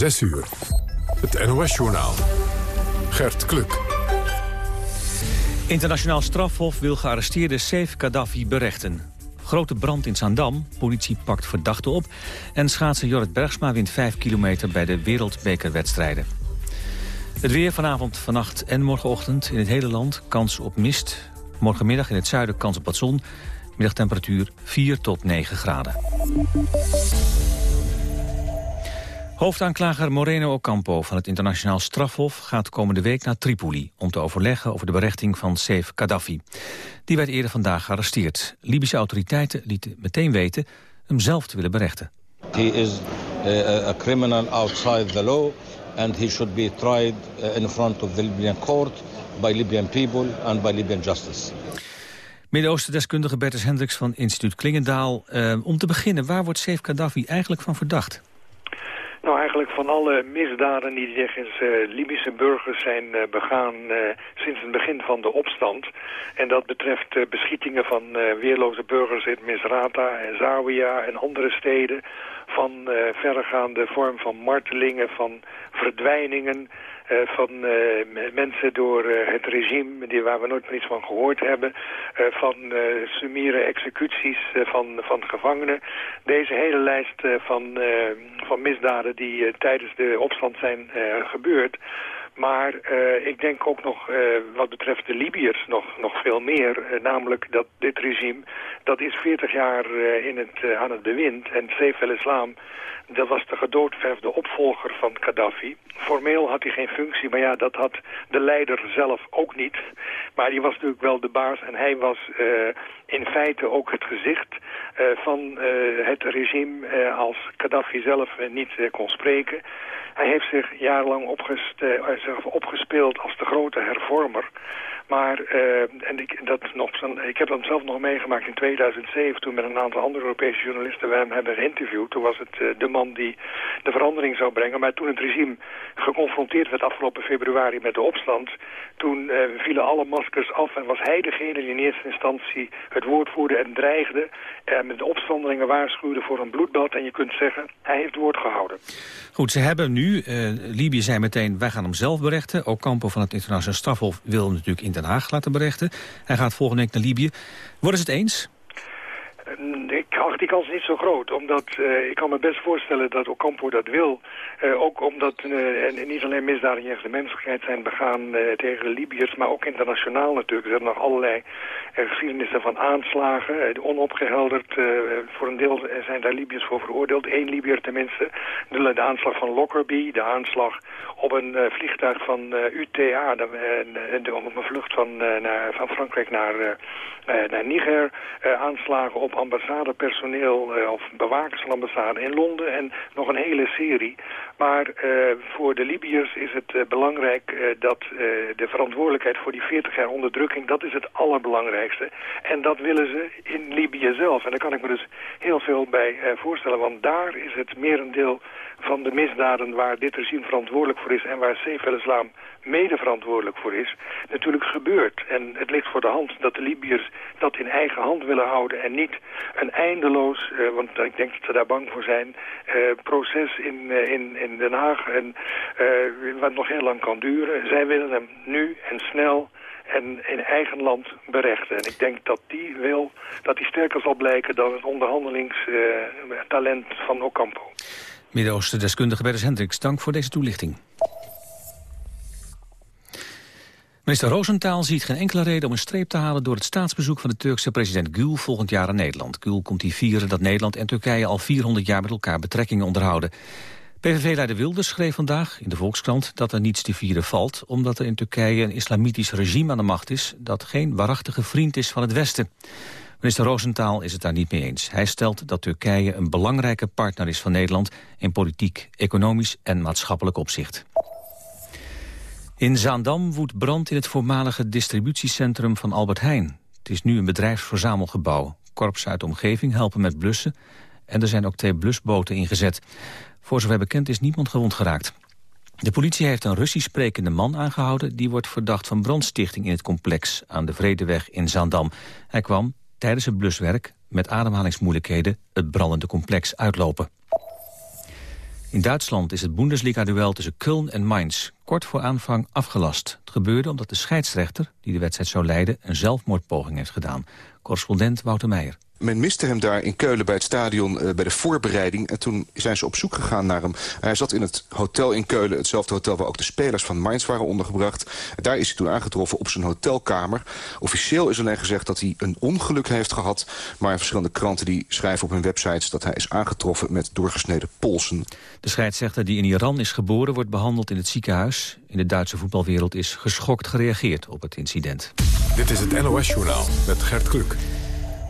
6 uur. Het NOS-journaal. Gert Kluk. Internationaal strafhof wil gearresteerde Saif Gaddafi berechten. Grote brand in Zaandam, politie pakt verdachten op... en schaatser Jorrit Bergsma wint 5 kilometer bij de wereldbekerwedstrijden. Het weer vanavond, vannacht en morgenochtend in het hele land. Kans op mist. Morgenmiddag in het zuiden kans op wat zon. Middagtemperatuur 4 tot 9 graden. Hoofdaanklager Moreno Ocampo van het internationaal strafhof gaat komende week naar Tripoli om te overleggen over de berechting van Saif Gaddafi. Die werd eerder vandaag gearresteerd. Libische autoriteiten lieten meteen weten hem zelf te willen berechten. He is uh, a criminal outside the law and he should be tried uh, in front of the Libyan court by Libyan people and by Libyan justice. Midden-Oosten-deskundige Bertus Hendricks van instituut Klingendaal. Uh, om te beginnen, waar wordt Saif Gaddafi eigenlijk van verdacht? Nou, eigenlijk van alle misdaden die tegen uh, Libische burgers zijn uh, begaan uh, sinds het begin van de opstand. En dat betreft beschietingen van weerloze burgers in Misrata en Zawiya en andere steden. Van verregaande vorm van martelingen, van verdwijningen, van uh, mensen door uh, het regime die, waar we nooit meer iets van gehoord hebben. van sumiere executies van, van gevangenen. Deze hele lijst van, van misdaden die tijdens de opstand zijn gebeurd. Maar uh, ik denk ook nog uh, wat betreft de Libiërs nog, nog veel meer. Uh, namelijk dat dit regime, dat is 40 jaar in het, aan het bewind. En Saif el-Islam dat was de gedoodverfde opvolger van Gaddafi. Formeel had hij geen functie, maar ja, dat had de leider zelf ook niet. Maar die was natuurlijk wel de baas en hij was in feite ook het gezicht van het regime als Gaddafi zelf niet kon spreken. Hij heeft zich jarenlang opgespeeld als de grote hervormer. Maar, uh, en ik, dat nog, ik heb dat zelf nog meegemaakt in 2007... toen met een aantal andere Europese journalisten we hem hebben geïnterviewd. Toen was het uh, de man die de verandering zou brengen. Maar toen het regime geconfronteerd werd afgelopen februari met de opstand... toen uh, vielen alle maskers af en was hij degene die in eerste instantie het woord voerde en dreigde... en met de opstandelingen waarschuwde voor een bloedbad. En je kunt zeggen, hij heeft woord gehouden. Goed, ze hebben nu, Libië zei meteen, wij gaan hem zelf berechten. Ook Campo van het internationaal strafhof wil hem natuurlijk Den Haag laten berechten. Hij gaat volgende week naar Libië. Worden ze het eens? Ik die kans niet zo groot, omdat uh, ik kan me best voorstellen dat Ocampo dat wil. Uh, ook omdat uh, niet alleen misdaden tegen de menselijkheid zijn begaan tegen Libiërs, maar ook internationaal natuurlijk. Er zijn nog allerlei geschiedenissen van aanslagen, onopgehelderd. voor een deel zijn daar Libiërs voor veroordeeld, één Libiër tenminste. De, de, aanslag van Lockerbie, de aanslag op een vliegtuig van UTA, de, de, op een vlucht van, naar, van Frankrijk naar, naar Niger, aanslagen op ambassadepersoneel uh, of bewakers van ambassade in Londen en nog een hele serie. Maar uh, voor de Libiërs is het uh, belangrijk dat de verantwoordelijkheid voor die 40 jaar onderdrukking, dat is het allerbelangrijkste. En dat willen ze in Libië zelf. En daar kan ik me dus heel veel bij voorstellen, want daar is het merendeel van de misdaden waar dit regime verantwoordelijk voor is en waar Saif el-Islam mede verantwoordelijk voor is, natuurlijk gebeurt. En het ligt voor de hand dat de Libiërs dat in eigen hand willen houden en niet een eindeloos, uh, want ik denk dat ze daar bang voor zijn, uh, proces in, uh, in, in Den Haag en wat nog heel lang kan duren. Zij willen hem nu en snel en in eigen land berechten. En ik denk dat die wil, dat die sterker zal blijken dan het onderhandelingstalent van Ocampo. Midden-Oosten-deskundige Bertus Hendricks, dank voor deze toelichting. Minister Roosentaal ziet geen enkele reden om een streep te halen... door het staatsbezoek van de Turkse president Gül volgend jaar aan Nederland. Gül komt hier vieren dat Nederland en Turkije al 400 jaar met elkaar betrekkingen onderhouden. PVV-leider Wilders schreef vandaag in de Volkskrant dat er niets te vieren valt... omdat er in Turkije een islamitisch regime aan de macht is... dat geen waarachtige vriend is van het Westen. Minister Roosentaal is het daar niet mee eens. Hij stelt dat Turkije een belangrijke partner is van Nederland... in politiek, economisch en maatschappelijk opzicht. In Zaandam woedt brand in het voormalige distributiecentrum van Albert Heijn. Het is nu een bedrijfsverzamelgebouw. Korps uit de omgeving helpen met blussen... en er zijn ook twee blusboten ingezet. Voor zover bekend is niemand gewond geraakt. De politie heeft een Russisch sprekende man aangehouden... die wordt verdacht van brandstichting in het complex aan de Vredeweg in Zaandam. Hij kwam tijdens het bluswerk met ademhalingsmoeilijkheden het brandende complex uitlopen. In Duitsland is het Bundesliga-duel tussen Köln en Mainz kort voor aanvang afgelast. Het gebeurde omdat de scheidsrechter, die de wedstrijd zou leiden, een zelfmoordpoging heeft gedaan. Correspondent Wouter Meijer. Men miste hem daar in Keulen bij het stadion uh, bij de voorbereiding. En toen zijn ze op zoek gegaan naar hem. Hij zat in het hotel in Keulen, hetzelfde hotel waar ook de spelers van Mainz waren ondergebracht. En daar is hij toen aangetroffen op zijn hotelkamer. Officieel is alleen gezegd dat hij een ongeluk heeft gehad. Maar verschillende kranten die schrijven op hun websites dat hij is aangetroffen met doorgesneden polsen. De scheidsrechter die in Iran is geboren wordt behandeld in het ziekenhuis. In de Duitse voetbalwereld is geschokt gereageerd op het incident. Dit is het NOS-journaal met Gert Kluk.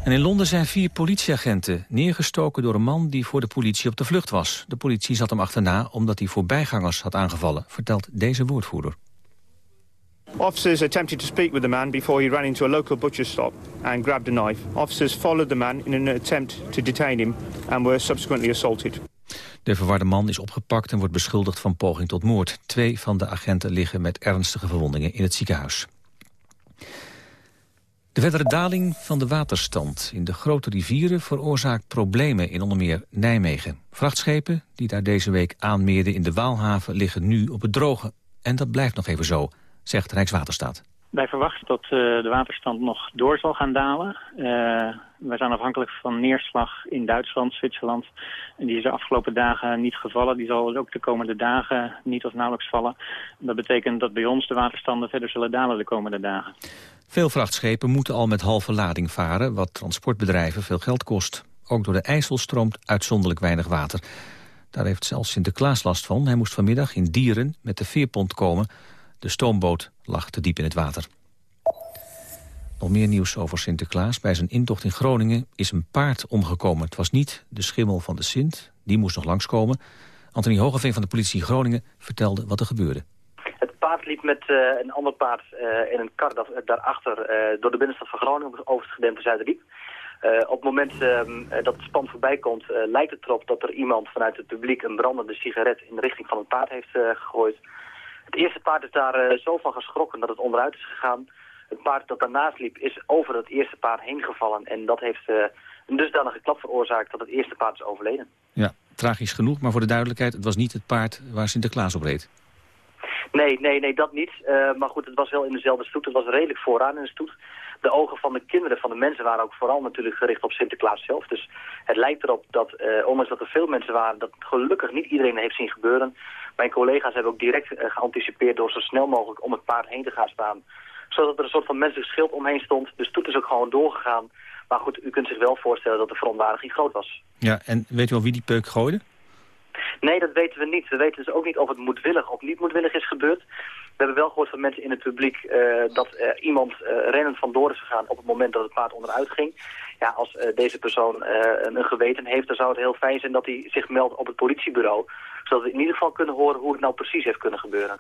En in Londen zijn vier politieagenten neergestoken door een man die voor de politie op de vlucht was. De politie zat hem achterna omdat hij voorbijgangers had aangevallen, vertelt deze woordvoerder. Officers attempted to speak with the man before he ran into a local butcher stop and grabbed a knife. Officers followed the man in an attempt to detain him and were subsequently assaulted. De verwarde man is opgepakt en wordt beschuldigd van poging tot moord. Twee van de agenten liggen met ernstige verwondingen in het ziekenhuis. De verdere daling van de waterstand in de grote rivieren veroorzaakt problemen in onder meer Nijmegen. Vrachtschepen die daar deze week aanmeerden in de Waalhaven liggen nu op het droge. En dat blijft nog even zo, zegt Rijkswaterstaat. Wij verwachten dat uh, de waterstand nog door zal gaan dalen. Uh, wij zijn afhankelijk van neerslag in Duitsland, Zwitserland. En die is de afgelopen dagen niet gevallen. Die zal ook de komende dagen niet of nauwelijks vallen. Dat betekent dat bij ons de waterstanden verder zullen dalen de komende dagen. Veel vrachtschepen moeten al met halve lading varen... wat transportbedrijven veel geld kost. Ook door de IJssel stroomt uitzonderlijk weinig water. Daar heeft zelfs Sinterklaas last van. Hij moest vanmiddag in Dieren met de veerpont komen. De stoomboot lag te diep in het water. Nog meer nieuws over Sinterklaas. Bij zijn intocht in Groningen is een paard omgekomen. Het was niet de schimmel van de Sint, die moest nog langskomen. Anthony Hogeveen van de politie Groningen vertelde wat er gebeurde paard liep met uh, een ander paard uh, in een kar dat daarachter door de binnenstad van Groningen over het gedempte Zuiderdiep. op het moment ehm, dat het span voorbij komt, lijkt het erop dat er iemand vanuit het publiek een brandende sigaret in de richting van het paard heeft gegooid. Het eerste paard is daar zo van geschrokken dat het onderuit is gegaan. Het paard dat daarnaast liep is over het eerste paard heen gevallen en dat heeft een dusdanige klap veroorzaakt dat het eerste paard is overleden. Ja, tragisch genoeg, maar voor de duidelijkheid, het was niet het paard waar Sinterklaas op reed. Nee, nee, nee, dat niet. Uh, maar goed, het was wel in dezelfde stoet. Het was redelijk vooraan in de stoet. De ogen van de kinderen, van de mensen waren ook vooral natuurlijk gericht op Sinterklaas zelf. Dus het lijkt erop dat, uh, ondanks dat er veel mensen waren, dat gelukkig niet iedereen heeft zien gebeuren. Mijn collega's hebben ook direct uh, geanticipeerd door zo snel mogelijk om het paard heen te gaan staan. Zodat er een soort van menselijk schild omheen stond. De stoet is ook gewoon doorgegaan. Maar goed, u kunt zich wel voorstellen dat de verontwaardiging groot was. Ja, en weet u al wie die peuk gooide? Nee, dat weten we niet. We weten dus ook niet of het moedwillig of niet moedwillig is gebeurd. We hebben wel gehoord van mensen in het publiek uh, dat uh, iemand uh, rennend vandoor is gegaan op het moment dat het paard onderuit ging. Ja, als deze persoon een geweten heeft, dan zou het heel fijn zijn dat hij zich meldt op het politiebureau. Zodat we in ieder geval kunnen horen hoe het nou precies heeft kunnen gebeuren.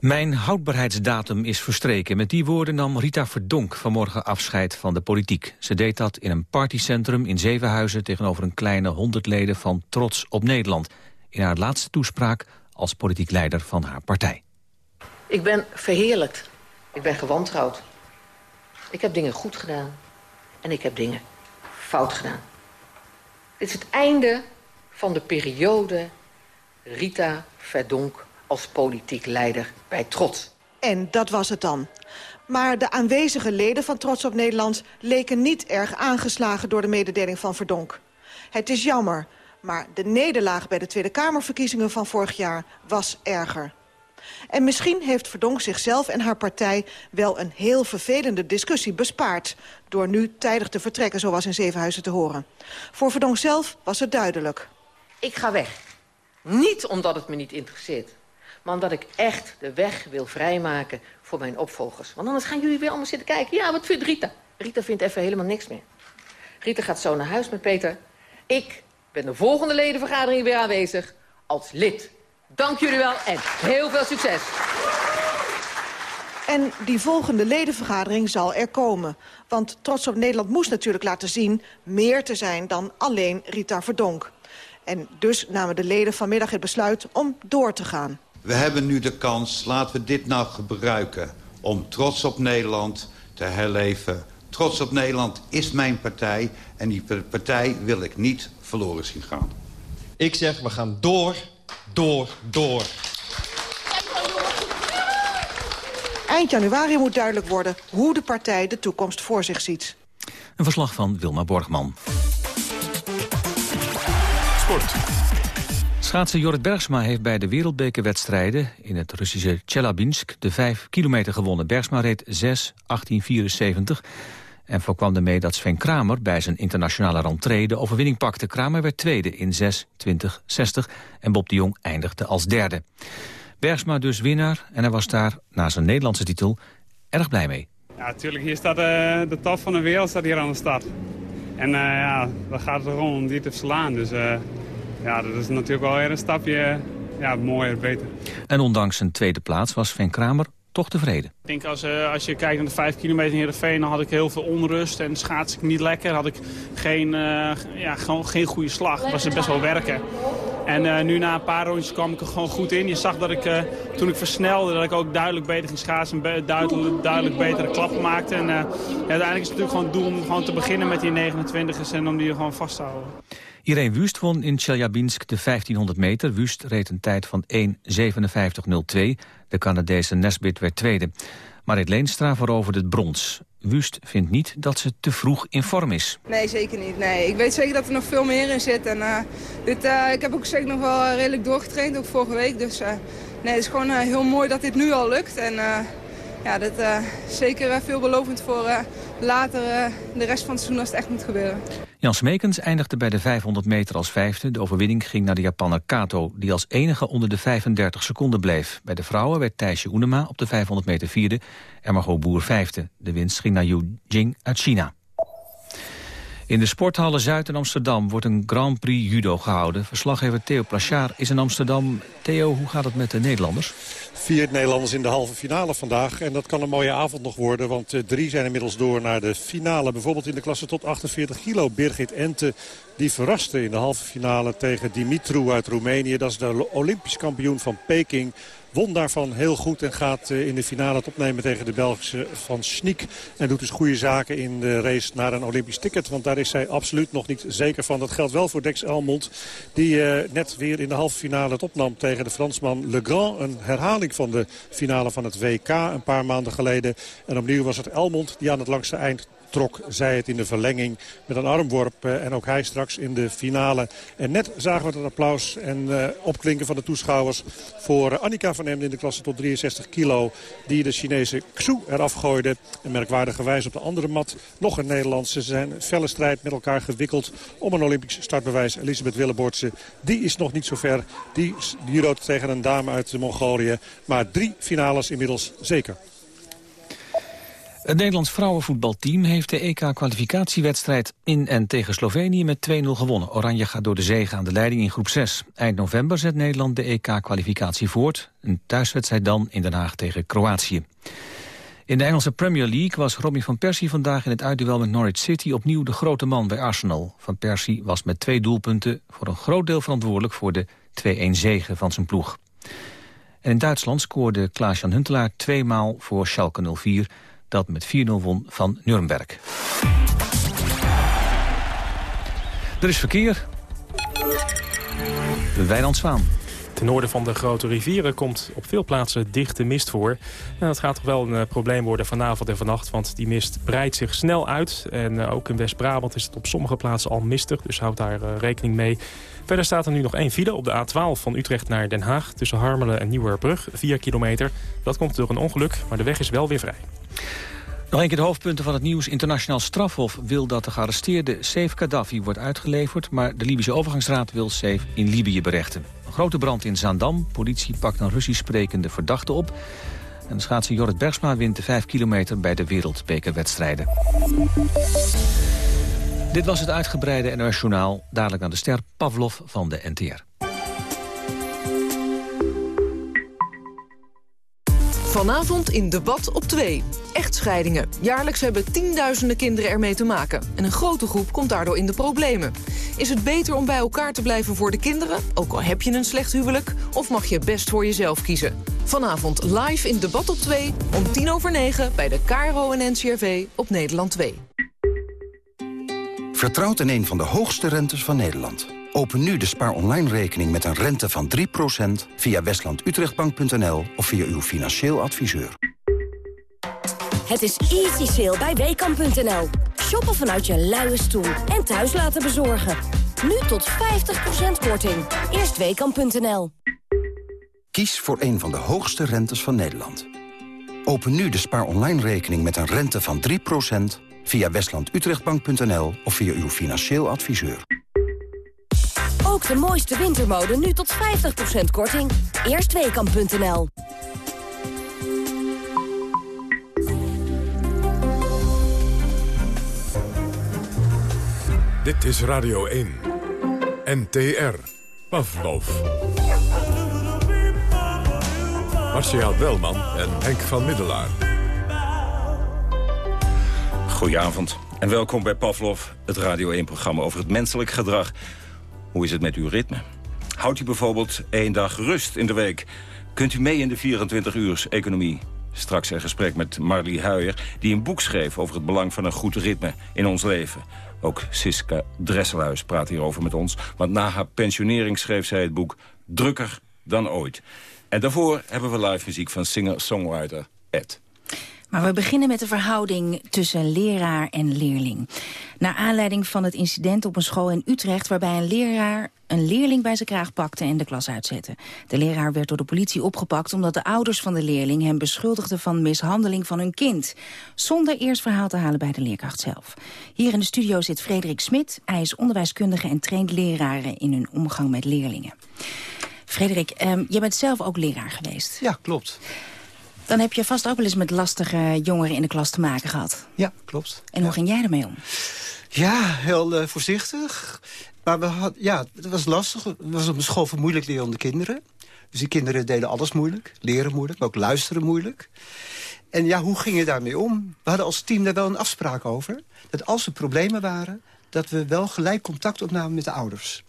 Mijn houdbaarheidsdatum is verstreken. Met die woorden nam Rita Verdonk vanmorgen afscheid van de politiek. Ze deed dat in een partycentrum in Zevenhuizen... tegenover een kleine honderd leden van Trots op Nederland. In haar laatste toespraak als politiek leider van haar partij. Ik ben verheerlijkt. Ik ben gewantrouwd. Ik heb dingen goed gedaan. En ik heb dingen fout gedaan. Dit is het einde van de periode Rita Verdonk als politiek leider bij Trots. En dat was het dan. Maar de aanwezige leden van Trots op Nederland... leken niet erg aangeslagen door de mededeling van Verdonk. Het is jammer, maar de nederlaag bij de Tweede Kamerverkiezingen van vorig jaar was erger. En misschien heeft Verdonk zichzelf en haar partij wel een heel vervelende discussie bespaard... door nu tijdig te vertrekken, zoals in Zevenhuizen te horen. Voor Verdonk zelf was het duidelijk. Ik ga weg. Niet omdat het me niet interesseert maar omdat ik echt de weg wil vrijmaken voor mijn opvolgers. Want anders gaan jullie weer allemaal zitten kijken. Ja, wat vindt Rita? Rita vindt even helemaal niks meer. Rita gaat zo naar huis met Peter. Ik ben de volgende ledenvergadering weer aanwezig als lid. Dank jullie wel en heel veel succes. En die volgende ledenvergadering zal er komen. Want Trots op Nederland moest natuurlijk laten zien... meer te zijn dan alleen Rita Verdonk. En dus namen de leden vanmiddag het besluit om door te gaan. We hebben nu de kans, laten we dit nou gebruiken... om trots op Nederland te herleven. Trots op Nederland is mijn partij en die partij wil ik niet verloren zien gaan. Ik zeg, we gaan door, door, door. Eind januari moet duidelijk worden hoe de partij de toekomst voor zich ziet. Een verslag van Wilma Borgman. Sport. Schaatser Jorrit Bergsma heeft bij de wereldbekerwedstrijden... in het Russische Tjelabinsk de 5 kilometer gewonnen. Bergsma reed 6, 1874 en voorkwam ermee dat Sven Kramer bij zijn internationale rentree de overwinning pakte. Kramer werd tweede in 6, 20, 60 en Bob de Jong eindigde als derde. Bergsma dus winnaar en hij was daar, na zijn Nederlandse titel, erg blij mee. Ja, natuurlijk. Hier staat uh, de top van de wereld staat hier aan de start. En uh, ja, dan gaat het erom om die te verslaan. Dus uh, ja, dat is natuurlijk wel weer een stapje ja, mooier, beter. En ondanks zijn tweede plaats was Sven Kramer tevreden. Ik denk als, uh, als je kijkt naar de 5 kilometer in Heerenveen... dan had ik heel veel onrust en schaats ik niet lekker. Had ik geen, uh, ja, gewoon geen goede slag. Was het best wel werken. En uh, nu na een paar rondjes kwam ik er gewoon goed in. Je zag dat ik, toen ik versnelde, dat ik ook duidelijk beter ging schaatsen... en duidelijk, duidelijk betere klappen maakte. En ja, uiteindelijk is het natuurlijk gewoon het doel om gewoon te beginnen met die 29ers... en om die gewoon vast te houden. Irene Wust won in Chelyabinsk de 1500 meter. Wust reed een tijd van 1.57.02. De Canadese Nesbit werd tweede. Marit Leenstra veroverde het brons. Wust vindt niet dat ze te vroeg in vorm is. Nee, zeker niet. Nee. Ik weet zeker dat er nog veel meer in zit. En, uh, dit, uh, ik heb ook zeker nog wel redelijk doorgetraind, ook vorige week. Dus uh, nee, het is gewoon heel mooi dat dit nu al lukt. En ja, dat is zeker veelbelovend voor later de rest van het seizoen als het echt moet gebeuren. Jan Smekens eindigde bij de 500 meter als vijfde. De overwinning ging naar de Japanner Kato, die als enige onder de 35 seconden bleef. Bij de vrouwen werd Thijsje Oenema op de 500 meter vierde en Margot Boer vijfde. De winst ging naar Yu Jing uit China. In de sporthallen Zuid in Amsterdam wordt een Grand Prix judo gehouden. Verslaggever Theo Plachard is in Amsterdam. Theo, hoe gaat het met de Nederlanders? Vier Nederlanders in de halve finale vandaag. En dat kan een mooie avond nog worden. Want uh, drie zijn inmiddels door naar de finale. Bijvoorbeeld in de klasse tot 48 kilo. Birgit Ente die verraste in de halve finale tegen Dimitru uit Roemenië. Dat is de Olympisch kampioen van Peking. Won daarvan heel goed en gaat in de finale het opnemen tegen de Belgische Van Schniek. En doet dus goede zaken in de race naar een Olympisch ticket. Want daar is zij absoluut nog niet zeker van. Dat geldt wel voor Dex Elmond. Die uh, net weer in de halve finale het opnam tegen de Fransman Legrand. Een herhaling van de finale van het WK een paar maanden geleden. En opnieuw was het Elmond die aan het langste eind trok. Zij het in de verlenging met een armworp. En ook hij straks in de finale. En net zagen we het applaus en uh, opklinken van de toeschouwers... voor Annika van Emden in de klasse tot 63 kilo... die de Chinese Xu eraf gooide. En merkwaardigerwijs op de andere mat nog een Nederlandse. Ze zijn felle strijd met elkaar gewikkeld om een Olympisch startbewijs. Elisabeth Willeboortse, die is nog niet zo ver. Die judoot tegen een dame uit Mongolië. Maar drie finales inmiddels zeker. Het Nederlands vrouwenvoetbalteam heeft de EK-kwalificatiewedstrijd in en tegen Slovenië met 2-0 gewonnen. Oranje gaat door de zege aan de leiding in groep 6. Eind november zet Nederland de EK-kwalificatie voort. Een thuiswedstrijd dan in Den Haag tegen Kroatië. In de Engelse Premier League was Robbie van Persie vandaag in het uitduel met Norwich City opnieuw de grote man bij Arsenal. Van Persie was met twee doelpunten voor een groot deel verantwoordelijk voor de 2-1 zege van zijn ploeg. En in Duitsland scoorde Klaas-Jan Huntelaar tweemaal voor Schalke 04 dat met 4-0 won van Nuremberg. Er is verkeer. Wijnand Zwaan. Ten noorden van de grote rivieren komt op veel plaatsen dichte mist voor. En dat gaat toch wel een uh, probleem worden vanavond en vannacht... want die mist breidt zich snel uit. En uh, ook in West-Brabant is het op sommige plaatsen al mistig... dus houd daar uh, rekening mee. Verder staat er nu nog één file op de A12 van Utrecht naar Den Haag... tussen Harmelen en Nieuwerbrug, 4 kilometer. Dat komt door een ongeluk, maar de weg is wel weer vrij. Nog een keer de hoofdpunten van het nieuws. Internationaal strafhof wil dat de gearresteerde Saif Gaddafi wordt uitgeleverd... maar de Libische overgangsraad wil Saif in Libië berechten. Een grote brand in Zaandam. Politie pakt een Russisch sprekende verdachte op. En de schaatser Jorrit Bergsma wint de 5 kilometer bij de wereldbekerwedstrijden. Dit was het uitgebreide NOS Journaal. Dadelijk naar de ster Pavlov van de NTR. Vanavond in Debat op 2. Echtscheidingen. Jaarlijks hebben tienduizenden kinderen ermee te maken. En een grote groep komt daardoor in de problemen. Is het beter om bij elkaar te blijven voor de kinderen? Ook al heb je een slecht huwelijk? Of mag je best voor jezelf kiezen? Vanavond live in Debat op 2 om tien over negen bij de KRO en NCRV op Nederland 2. Vertrouwt in een van de hoogste rentes van Nederland. Open nu de Spaar Online rekening met een rente van 3% via westlandutrechtbank.nl of via uw financieel adviseur. Het is easy sale bij Weekamp.nl. Shoppen vanuit je luie stoel en thuis laten bezorgen. Nu tot 50% korting. Eerst Weekamp.nl. Kies voor een van de hoogste rentes van Nederland. Open nu de Spaar Online rekening met een rente van 3% via westlandutrechtbank.nl of via uw financieel adviseur. Ook de mooiste wintermode nu tot 50% korting. Eerstweekam.nl Dit is Radio 1. NTR. Pavlov. Marcia Welman en Henk van Middelaar. Goedenavond en welkom bij Pavlov, het Radio 1-programma over het menselijk gedrag. Hoe is het met uw ritme? Houdt u bijvoorbeeld één dag rust in de week? Kunt u mee in de 24-uurs-economie? Straks een gesprek met Marlie Huijer, die een boek schreef... over het belang van een goed ritme in ons leven. Ook Siska Dresselhuis praat hierover met ons. Want na haar pensionering schreef zij het boek Drukker dan ooit. En daarvoor hebben we live muziek van singer-songwriter Ed. Maar we beginnen met de verhouding tussen leraar en leerling. Naar aanleiding van het incident op een school in Utrecht... waarbij een leraar een leerling bij zijn kraag pakte en de klas uitzette. De leraar werd door de politie opgepakt... omdat de ouders van de leerling hem beschuldigden van mishandeling van hun kind. Zonder eerst verhaal te halen bij de leerkracht zelf. Hier in de studio zit Frederik Smit. Hij is onderwijskundige en traint leraren in hun omgang met leerlingen. Frederik, um, je bent zelf ook leraar geweest. Ja, klopt. Dan heb je vast ook wel eens met lastige jongeren in de klas te maken gehad. Ja, klopt. En hoe ging jij ermee om? Ja, heel uh, voorzichtig. Maar we had, ja, het was lastig. Het was op een school voor moeilijk lerende kinderen. Dus die kinderen deden alles moeilijk. Leren moeilijk, maar ook luisteren moeilijk. En ja, hoe ging je daarmee om? We hadden als team daar wel een afspraak over. Dat als er problemen waren, dat we wel gelijk contact opnamen met de ouders.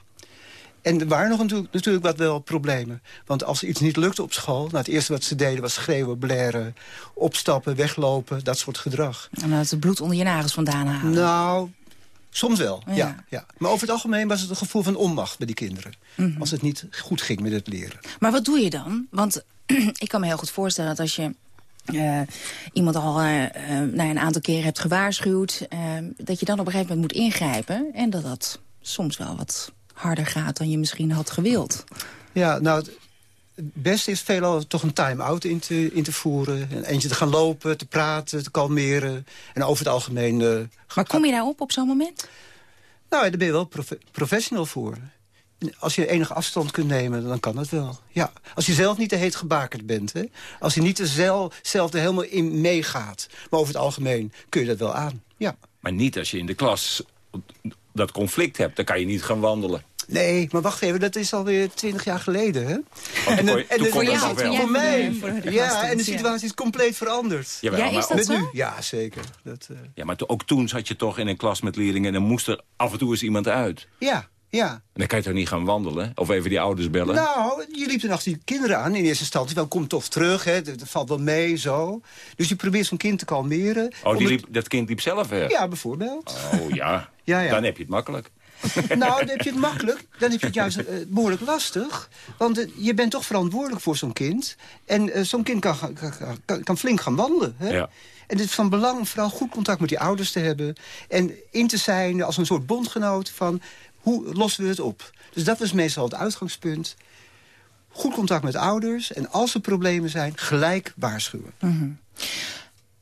En er waren nog natuurlijk, natuurlijk wat wel problemen. Want als iets niet lukte op school... Nou, het eerste wat ze deden was schreeuwen, blaren... opstappen, weglopen, dat soort gedrag. En dat het bloed onder je nagels vandaan halen. Nou, soms wel, ja. ja. Maar over het algemeen was het een gevoel van onmacht bij die kinderen. Mm Als het niet goed ging met het leren. Maar wat doe je dan? Want ik kan me heel goed voorstellen dat als je... Uh, iemand al uh, uh, nou, een aantal keren hebt gewaarschuwd... dat je dan op een gegeven moment moet ingrijpen... en dat dat soms wel wat harder gaat dan je misschien had gewild. Ja, nou, het beste is veelal toch een time-out in te, in te voeren. En eentje te gaan lopen, te praten, te kalmeren. En over het algemeen... Uh, maar kom je daarop op zo'n moment? Nou, daar ben je wel prof professional voor. Als je enige afstand kunt nemen, dan kan dat wel. Ja. Als je zelf niet te heet gebakerd bent. Hè? Als je niet zelf, zelf er helemaal in meegaat. Maar over het algemeen kun je dat wel aan. Ja. Maar niet als je in de klas dat conflict hebt. Dan kan je niet gaan wandelen. Nee, maar wacht even, dat is alweer twintig jaar geleden, hè? Oh, en, de, en de, voor jou, voor mij. ja, en de situatie is compleet veranderd. Ja, is dat met zo? Nu, ja, zeker. Dat, uh... Ja, maar ook toen zat je toch in een klas met leerlingen... en dan moest er af en toe eens iemand uit. Ja, ja. En dan kan je toch niet gaan wandelen? Of even die ouders bellen? Nou, je liep dan achter die kinderen aan in eerste instantie. Wel, kom toch terug, hè. Dat valt wel mee, zo. Dus je probeert zo'n kind te kalmeren. Oh, die liep, dat kind liep zelf weg? Ja, bijvoorbeeld. Oh, ja. ja, ja. Dan heb je het makkelijk. nou, dan heb je het makkelijk. Dan heb je het juist uh, behoorlijk lastig. Want uh, je bent toch verantwoordelijk voor zo'n kind. En uh, zo'n kind kan, kan, kan, flink gaan wandelen. Hè? Ja. En het is van belang vooral goed contact met die ouders te hebben. En in te zijn als een soort bondgenoot van... hoe lossen we het op? Dus dat was meestal het uitgangspunt. Goed contact met ouders. En als er problemen zijn, gelijk waarschuwen. Mm -hmm.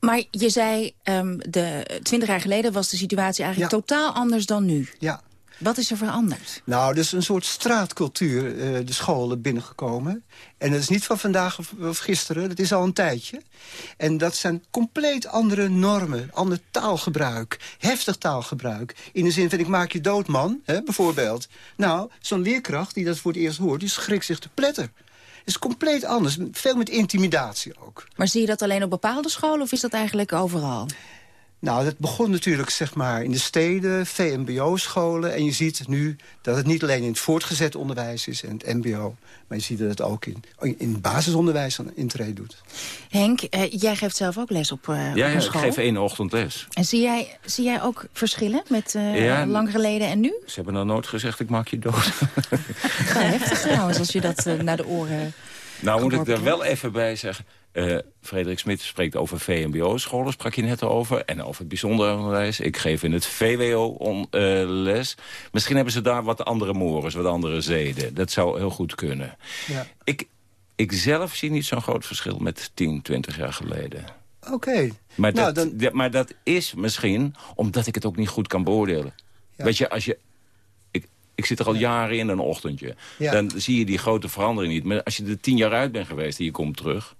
Maar je zei, um, de, twintig jaar geleden was de situatie eigenlijk ja. totaal anders dan nu. Ja. Wat is er veranderd? Nou, er is een soort straatcultuur uh, de scholen binnengekomen. En dat is niet van vandaag of, of, gisteren, dat is al een tijdje. En dat zijn compleet andere normen, ander taalgebruik. Heftig taalgebruik. In de zin van, ik maak je dood, man, hè, bijvoorbeeld. Nou, zo'n leerkracht die dat voor het eerst hoort, die schrikt zich te pletter is compleet anders. Veel met intimidatie ook. Maar zie je dat alleen op bepaalde scholen of is dat eigenlijk overal? Nou, dat begon natuurlijk zeg maar, in de steden, VMBO-scholen. En je ziet nu dat het niet alleen in het voortgezet onderwijs is en het mbo... maar je ziet dat het ook in, in het basisonderwijs een intrede doet. Henk, uh, jij geeft zelf ook les op, uh, ja, op school. Ja, ik geef één ochtend les. En zie jij, zie jij ook verschillen met uh, ja, lang geleden en nu? Ze hebben dan nooit gezegd, ik maak je dood. Ga heftig trouwens, als je dat naar de oren... Nou moet ik er wel even bij zeggen... Uh, Frederik Smit spreekt over VMBO-scholen, sprak je net over. En over het bijzonder onderwijs. Ik geef in het VWO on, uh, les. Misschien hebben ze daar wat andere mores, wat andere zeden. Dat zou heel goed kunnen. Ja. Ik, ik zelf zie niet zo'n groot verschil met 10, 20 jaar geleden. Oké. Okay. Maar, nou, dat, dan... maar dat is misschien omdat ik het ook niet goed kan beoordelen. Ja. Weet je, als je ik zit er al jaren in een ochtendje. Ja. Dan zie je die grote verandering niet. Maar als je er tien jaar uit bent geweest en je komt terug...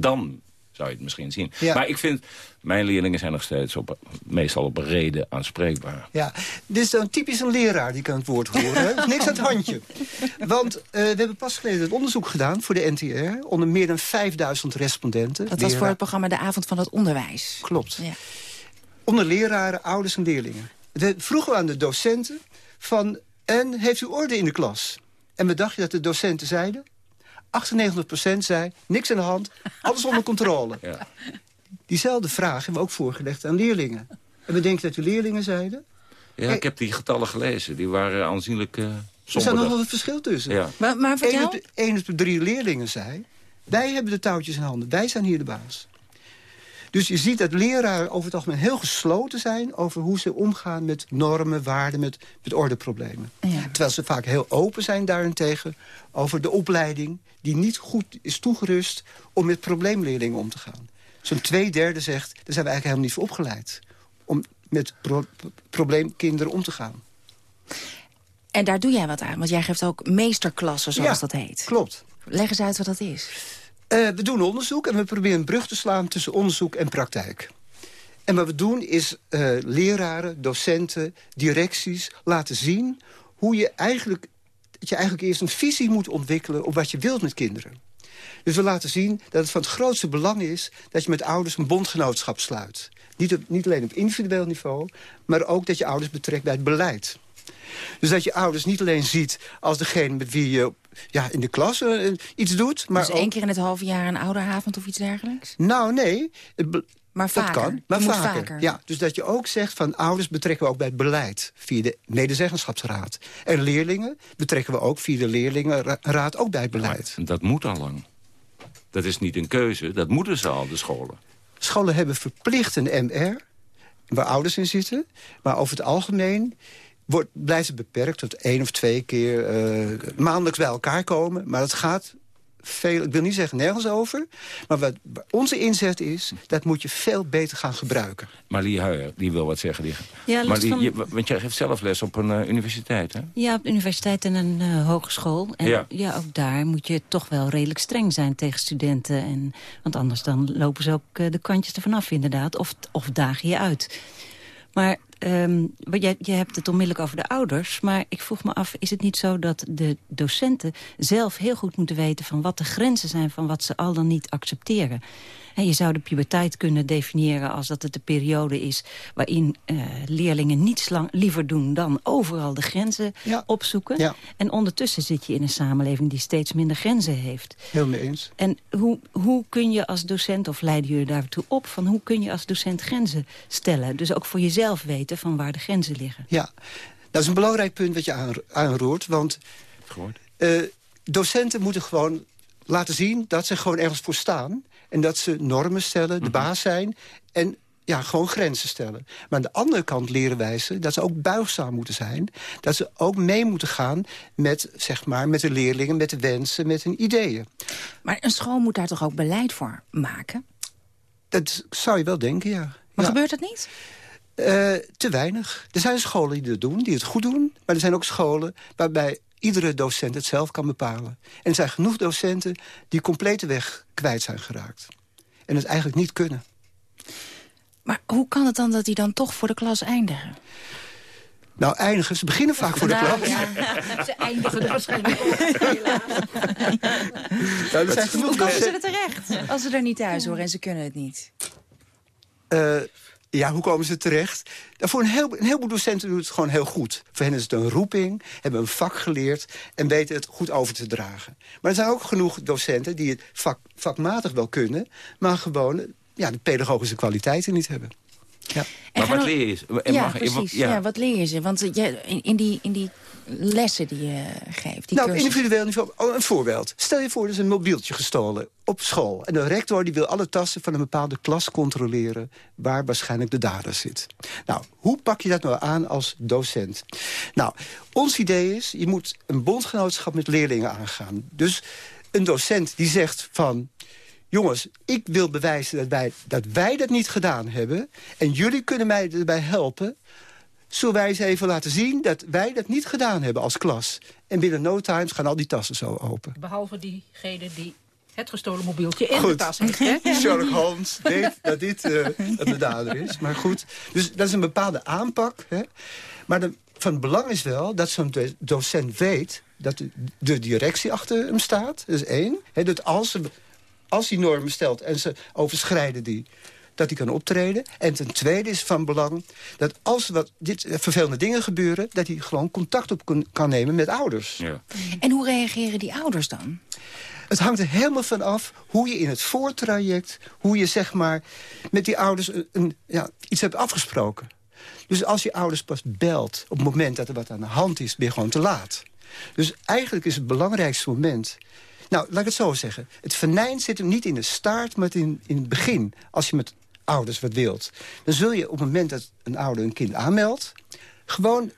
dan zou je het misschien zien. Ja. Maar ik vind, mijn leerlingen zijn nog steeds op, meestal op reden aanspreekbaar. Ja, dit is een typisch een leraar die ik aan het woord horen. Niks aan het handje. Want uh, we hebben pas geleden het onderzoek gedaan voor de NTR... onder meer dan 5000 respondenten. Dat was voor het programma De Avond van het Onderwijs. Klopt. Ja. Onder leraren, ouders en leerlingen. We vroegen aan de docenten van... en heeft u orde in de klas? En we dachten dat de docenten zeiden... 98% zei, niks aan de hand, alles onder controle. Ja. Diezelfde vraag hebben we ook voorgelegd aan leerlingen. En we denken dat de leerlingen zeiden... Ja, ik heb die getallen gelezen. Die waren aanzienlijk uh, Er staat nog wel een verschil tussen. Ja. Maar, maar vertel... Eén op de drie leerlingen zei... wij hebben de touwtjes in handen, wij zijn hier de baas. Dus je ziet dat leraren over het algemeen heel gesloten zijn... over hoe ze omgaan met normen, waarden, met, met ordeproblemen. Ja. Terwijl ze vaak heel open zijn daarentegen over de opleiding... die niet goed is toegerust om met probleemleerlingen om te gaan. Zo'n twee derde zegt, daar zijn we eigenlijk helemaal niet voor opgeleid... om met pro probleemkinderen om te gaan. En daar doe jij wat aan, want jij geeft ook meesterklassen, zoals ja, dat heet. klopt. Leg eens uit wat dat is. Uh, we doen onderzoek en we proberen een brug te slaan tussen onderzoek en praktijk. En wat we doen is uh, leraren, docenten, directies laten zien... hoe je eigenlijk, dat je eigenlijk eerst een visie moet ontwikkelen... op wat je wilt met kinderen. Dus we laten zien dat het van het grootste belang is... dat je met ouders een bondgenootschap sluit. Niet, op, niet alleen op individueel niveau, maar ook dat je ouders betrekt bij het beleid. Dus dat je ouders niet alleen ziet als degene met wie je ja, in de klas uh, iets doet. Maar dus één keer in het halve jaar een ouderavond of iets dergelijks? Nou, nee. Maar vaker. Dat kan, maar vaker. vaker. Ja, dus dat je ook zegt van ouders betrekken we ook bij het beleid. Via de medezeggenschapsraad. En leerlingen betrekken we ook via de leerlingenraad ook bij het beleid. Maar dat moet al lang. Dat is niet een keuze, dat moeten ze al, de scholen. Scholen hebben verplicht een MR, waar ouders in zitten. Maar over het algemeen wordt, blijft het beperkt tot één of twee keer uh, maandelijks bij elkaar komen. Maar het gaat veel, ik wil niet zeggen nergens over. Maar wat onze inzet is, dat moet je veel beter gaan gebruiken. Marlie Huijer, die wil wat zeggen. Die... Ja, van... je, want jij geeft zelf les op een uh, universiteit, hè? Ja, op de universiteit en een uh, hogeschool. En ja. ja. ook daar moet je toch wel redelijk streng zijn tegen studenten. En, want anders dan lopen ze ook uh, de kantjes ervan af, inderdaad. Of, of dagen je uit. Maar Um, je, je hebt het onmiddellijk over de ouders, maar ik vroeg me af... is het niet zo dat de docenten zelf heel goed moeten weten... van wat de grenzen zijn van wat ze al dan niet accepteren? Je zou de puberteit kunnen definiëren als dat het de periode is... waarin uh, leerlingen niets lang liever doen dan overal de grenzen ja. opzoeken. Ja. En ondertussen zit je in een samenleving die steeds minder grenzen heeft. Heel mee eens. En hoe, hoe kun je als docent, of leiden jullie daartoe op... van hoe kun je als docent grenzen stellen? Dus ook voor jezelf weten van waar de grenzen liggen. Ja, dat is een belangrijk punt wat je aanroert. Want uh, docenten moeten gewoon laten zien dat ze gewoon ergens voor staan. En dat ze normen stellen, de mhm. baas zijn. En ja, gewoon grenzen stellen. Maar aan de andere kant leren wij ze dat ze ook buigzaam moeten zijn. Dat ze ook mee moeten gaan met, zeg maar, met de leerlingen, met de wensen, met hun ideeën. Maar een school moet daar toch ook beleid voor maken? Dat zou je wel denken, ja. Maar gebeurt dat niet? Uh, te weinig. Er zijn scholen die dat doen, die het goed doen. Maar er zijn ook scholen waarbij iedere docent het zelf kan bepalen. En er zijn genoeg docenten die complete weg kwijt zijn geraakt. En het eigenlijk niet kunnen. Maar hoe kan het dan dat die dan toch voor de klas eindigen? Nou, eindigen. Ze beginnen vaak voor de nou, klas. Ja. Ze eindigen er waarschijnlijk nou, Hoe komen ze er terecht als ze er niet thuis horen en ze kunnen het niet? Uh, Ja, hoe komen ze terecht? Nou, voor een, heel, een heleboel docenten doet het gewoon heel goed. Voor hen is het een roeping, hebben een vak geleerd... en weten het goed over te dragen. Maar er zijn ook genoeg docenten die het vak, vakmatig wel kunnen... maar gewoon ja, de pedagogische kwaliteiten niet hebben. Ja. Maar wat leer je? Ja, mag- precies. ja. Ja. wat leer je ze? Want eh, in, die, in die lessen die je geeft, die nou, op individueel niveau, oh, een voorbeeld. Stel je voor, er is een mobieltje gestolen op school. En de rector die wil alle tassen van een bepaalde klas controleren... waar waarschijnlijk de dader zit. Nou, hoe pak je dat nou aan als docent? Nou, ons idee is, je moet een bondgenootschap met leerlingen aangaan. Dus een docent die zegt van... Jongens, ik wil bewijzen dat wij, dat wij dat niet gedaan hebben... en jullie kunnen mij erbij helpen... Zullen wij eens even laten zien dat wij dat niet gedaan hebben als klas? En binnen no time gaan al die tassen zo open. Behalve diegene die het gestolen mobieltje in de tas heeft. Hè? Sherlock Holmes weet dat dit eh, een dader is. Maar goed, dus dat is een bepaalde aanpak. Hè? Maar de, van belang is wel dat zo'n do- docent weet... dat de, de directie achter hem staat, dat is één. Hè, dat als, ze, als hij normen stelt en ze overschrijden die dat hij kan optreden. En ten tweede is van belang dat als er wat dit eh, vervelende dingen gebeuren... dat hij gewoon contact op kan, kan nemen met ouders. Ja. En hoe reageren die ouders dan? Het hangt er helemaal van af hoe je in het voortraject... hoe je zeg maar met die ouders een, een- ja, iets hebt afgesproken. Dus als je ouders pas belt op het moment dat er wat aan de hand is... ben je gewoon te laat. Dus eigenlijk is het belangrijkste moment... Nou, laat ik het zo zeggen. Het venijn zit hem niet in de staart, maar in, in het begin. Als je met ouders wat wilt. Dan zul je op het moment dat een ouder een kind aanmeldt... gewoon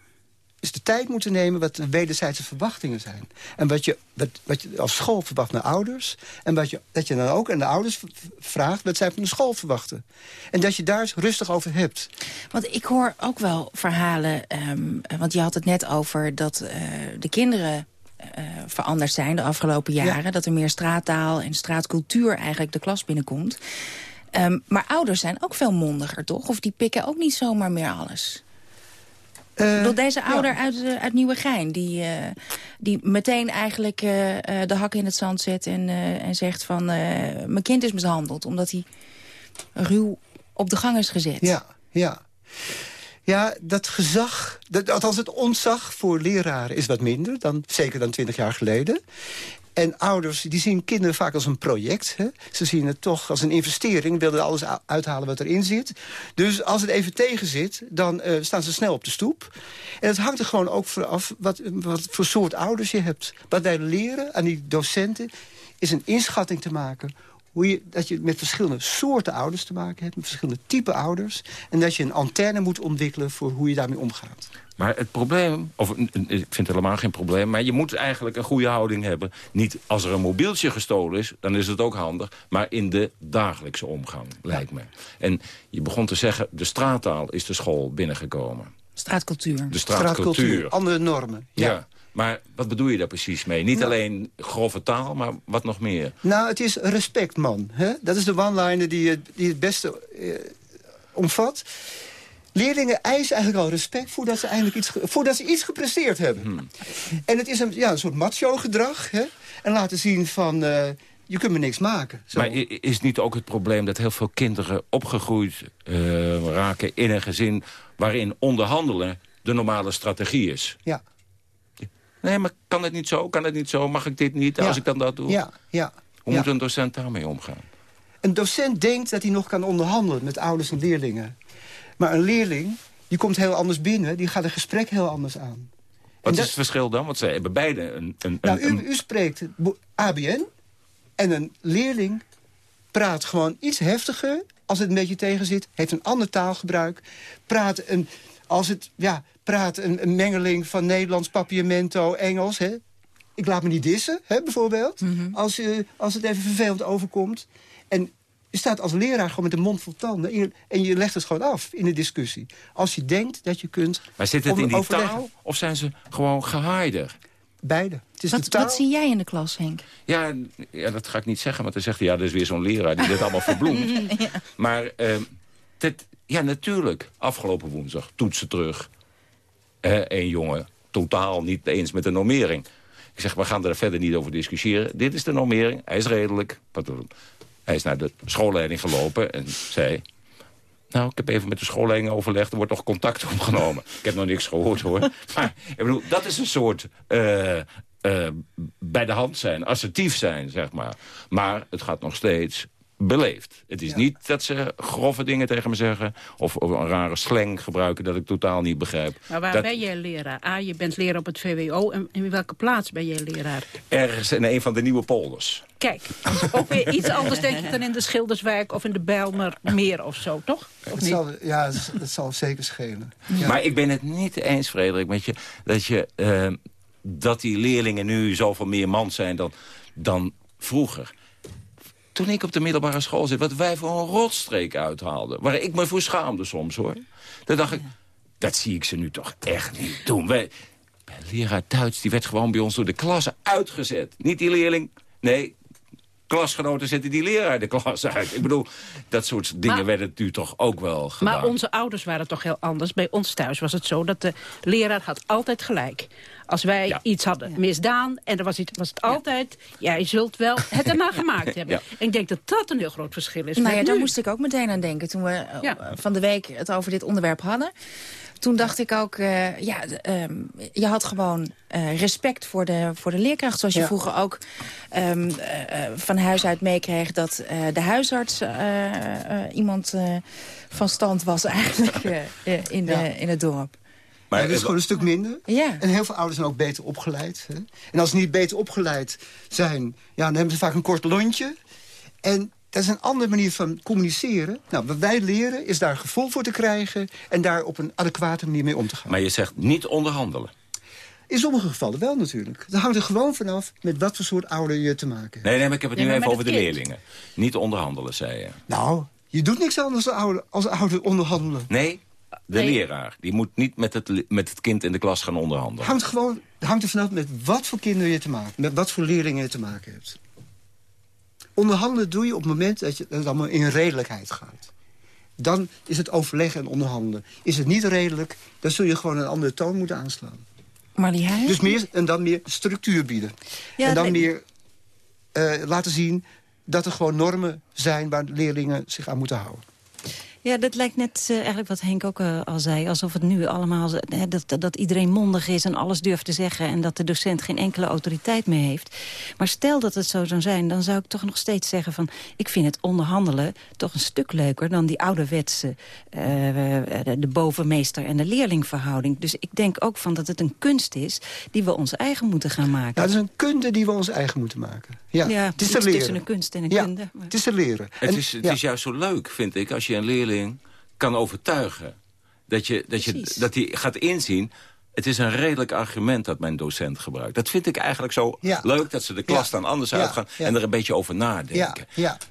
is de tijd moeten nemen wat de wederzijdse verwachtingen zijn. En wat je, wat, wat je als school verwacht naar ouders. En wat je, dat je dan ook aan de ouders vraagt wat zij van de school verwachten. En dat je daar eens rustig over hebt. Want ik hoor ook wel verhalen, ehm, want je had het net over dat eh, de kinderen eh, veranderd zijn de afgelopen jaren. Dat er meer straattaal en straatcultuur eigenlijk de klas binnenkomt. Ehm, maar ouders zijn ook veel mondiger, toch? Of die pikken ook niet zomaar meer alles? Bedoel, deze ouder uit, eh, uit Nieuwegein, die, eh, die meteen eigenlijk de hak in het zand zet... en, en zegt van, mijn kind is mishandeld... omdat hij ruw op de gang is gezet. Ja, ja. Ja, dat gezag, dat, althans het ontzag voor leraren is wat minder, dan, zeker dan twintig jaar geleden. En ouders die zien kinderen vaak als een project. Hè. Ze zien het toch als een investering, willen alles uithalen wat erin zit. Dus als het even tegen zit, dan eh, staan ze snel op de stoep. En het hangt er gewoon ook vanaf wat, wat voor soort ouders je hebt. Wat wij leren aan die docenten is een inschatting te maken hoe je, dat je met verschillende soorten ouders te maken hebt... met verschillende type ouders... en dat je een antenne moet ontwikkelen voor hoe je daarmee omgaat. Maar het probleem, of ik vind het helemaal geen probleem... maar je moet eigenlijk een goede houding hebben. Niet als er een mobieltje gestolen is, dan is het ook handig... maar in de dagelijkse omgang, lijkt me. En je begon te zeggen, de straattaal is de school binnengekomen. Straatcultuur. De straatcultuur. andere normen. Ja. Maar wat bedoel je daar precies mee? Niet alleen grove taal, maar wat nog meer? Nou, het is respect, man. Hè? Dat is de one-liner die, het- die het beste eh, omvat. Leerlingen eisen eigenlijk al respect voordat ze, eindelijk iets, voordat ze iets gepresteerd hebben. Hmm. En het is een, ja, een soort macho-gedrag. En laten zien van, eh, je kunt me niks maken. Zo. Maar is niet ook het probleem dat heel veel kinderen opgegroeid eh, raken... in een gezin waarin onderhandelen de normale strategie is? Ja. Nee, maar kan het niet zo? Kan het niet zo? Mag ik dit niet Ja. als ik dan dat doe? Ja, ja. Hoe ja. moet een docent daarmee omgaan? Een docent denkt dat hij nog kan onderhandelen met ouders en leerlingen. Maar een leerling, die komt heel anders binnen. Die gaat een gesprek heel anders aan. Wat is het verschil dan? Want ze hebben beide een... een, Nou, een, u, u spreekt ABN en een leerling praat gewoon iets heftiger als het een beetje tegen zit. Heeft een ander taalgebruik. Praat een, als het, ja, praat een, een mengeling van Nederlands, papiamento, Engels. Hè? Ik laat me niet dissen, hè, bijvoorbeeld. als, je als het even vervelend overkomt. En je staat als leraar gewoon met de mond vol tanden. En je, en je legt het gewoon af in de discussie. Als je denkt dat je kunt maar zit het in die overleggen. taal of zijn ze gewoon gehaaarder? Beide. Het is Wat, de taal. wat zie jij in de klas, Henk? Ja, ja, dat ga ik niet zeggen, want dan zegt hij... ja, er is weer zo'n leraar die dit allemaal verbloemt. Maar ehm, dit, ja, natuurlijk, afgelopen woensdag, toetsen terug. Eén jongen, totaal niet eens met de normering. Ik zeg, we gaan er verder niet over discussiëren. Dit is de normering, hij is redelijk. Pardon. Hij is naar de schoolleiding gelopen en zei... Nou, ik heb even met de schoolleiding overlegd. Er wordt nog contact opgenomen. ik heb nog niks gehoord, hoor. Maar ik bedoel, dat is een soort... eh, eh, bij de hand zijn, assertief zijn, zeg maar. Maar het gaat nog steeds beleefd. Het is niet dat ze grove dingen tegen me zeggen... Of, of een rare slang gebruiken dat ik totaal niet begrijp. Maar waar dat ben jij leraar? A, je bent leraar op het VWO. En in welke plaats ben jij leraar? Ergens in een van de nieuwe polders. Kijk, ook weer iets anders denk ik dan in de Schilderswijk... of in de Bijlmermeer of zo, toch? Of Het zal, ja, het, het zal zeker schelen. Ja. Maar ik ben het niet eens, Frederik, met je... dat, je, eh, dat die leerlingen nu zoveel meer man zijn dan, dan vroeger. Toen ik op de middelbare school zit, wat wij voor een rotstreek uithaalden... waar ik me voor schaamde soms, hoor. Dan dacht ik, dat zie ik ze nu toch echt niet doen. Wij, leraar Duits, die werd gewoon bij ons door de klasse uitgezet. Niet die leerling, nee... Klasgenoten zetten die leraar de klas uit. Ik bedoel, dat soort dingen Maar- werden nu toch ook wel gedaan. Maar onze ouders waren toch heel anders. Bij ons thuis was het zo dat de leraar had altijd gelijk. Als wij iets hadden misdaan en er was, iets, was het altijd... jij zult wel het erna gemaakt hebben. Ja. En ik denk dat dat een heel groot verschil is. Nou ja, met daar nu. moest ik ook meteen aan denken toen we eh, van de week het over dit onderwerp hadden. Toen dacht ik ook, eh, ja, ehm, je had gewoon eh, respect voor de, voor de leerkracht. Zoals je Ja. vroeger ook ehm, eh, eh, van huis uit meekreeg dat eh, de huisarts eh, eh, iemand eh, van stand was eigenlijk in, de, Ja. in het dorp. Maar dat is gewoon een stuk minder. Ja. En heel veel ouders zijn ook beter opgeleid. Hè? En als ze niet beter opgeleid zijn, ja, dan hebben ze vaak een kort lontje. En dat is een andere manier van communiceren. Nou, wat wij leren is daar gevoel voor te krijgen... en daar op een adequate manier mee om te gaan. Maar je zegt niet onderhandelen. In sommige gevallen wel natuurlijk. Dat hangt er gewoon vanaf met wat voor soort ouder je te maken hebt. Nee, nee, maar ik heb het nu even over de kind. leerlingen. Niet onderhandelen, zei je. Nou, je doet niks anders als ouder, als ouder onderhandelen. Nee, de Nee. leraar. Die moet niet met het, met het kind in de klas gaan onderhandelen. hangt gewoon, hangt er vanaf met wat voor kinderen je te maken Met wat voor leerlingen je te maken hebt. Onderhandelen doe je op het moment dat, je, dat het allemaal in redelijkheid gaat. Dan is het overleggen en onderhandelen. Is het niet redelijk, dan zul je gewoon een andere toon moeten aanslaan. Maar die huis... Dus meer, en dan meer structuur bieden. Ja, en dan nee. meer eh, laten zien dat er gewoon normen zijn... waar leerlingen zich aan moeten houden. Ja, dat lijkt net eh, eigenlijk wat Henk ook eh, al zei. Alsof het nu allemaal, hè, dat, dat, iedereen mondig is en alles durft te zeggen... en dat de docent geen enkele autoriteit meer heeft. Maar stel dat het zo zou zijn, dan zou ik toch nog steeds zeggen van... ik vind het onderhandelen toch een stuk leuker dan die ouderwetse... eh, de, de bovenmeester- en de leerlingverhouding. Dus ik denk ook van dat het een kunst is die we ons eigen moeten gaan maken. Ja, dat is een kunde die we ons eigen moeten maken. Ja, Ja, het is te leren. tussen een kunst en een ja, kunde, maar- Het is te leren. Het, is, het ja. is juist zo leuk, vind ik, als je een leerling kan overtuigen. Dat je, dat je dat die gaat inzien... Het is een redelijk argument dat mijn docent gebruikt. Dat vind ik eigenlijk zo Ja. leuk, dat ze de klas Ja. dan anders Ja, uitgaan... en er een beetje over nadenken.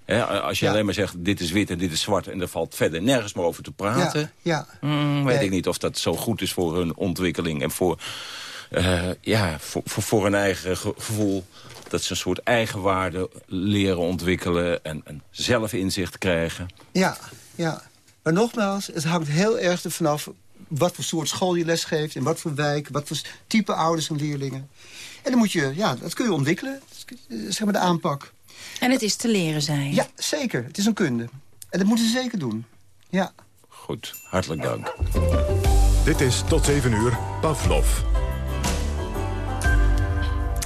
Hè, als je alleen maar zegt, dit is wit en dit is zwart... en er valt verder nergens meer over te praten... Hmm, weet Nee. ik niet of dat zo goed is voor hun ontwikkeling... en voor, eh, ja, voor, voor, voor hun eigen ge- gevoel... dat ze een soort eigenwaarde leren ontwikkelen... en, en zelfinzicht krijgen. Ja, ja. Maar nogmaals, het hangt heel erg ervan af... wat voor soort school je lesgeeft, in wat voor wijk... wat voor type ouders en leerlingen. En dan moet je, ja, dat kun je ontwikkelen. Dat is, eh, zeg maar de aanpak. En het is te leren zijn. Ja, zeker. Het is een kunde. En dat moeten ze zeker doen. Ja. Goed, hartelijk dank. Dit is tot 7 uur Pavlov.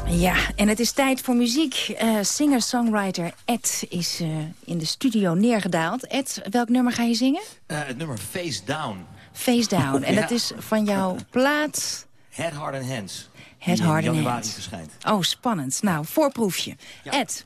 Ja, en het is tijd voor muziek. Eh, Singer-songwriter Ed is eh, in de studio neergedaald. Ed, welk nummer ga je zingen? Eh, het nummer Face Down. Face Down. En dat is van jouw plaat... Head, Heart and Hands. Head, Heart and Hands. verschijnt. Oh, spannend. Nou, voorproefje. Ed.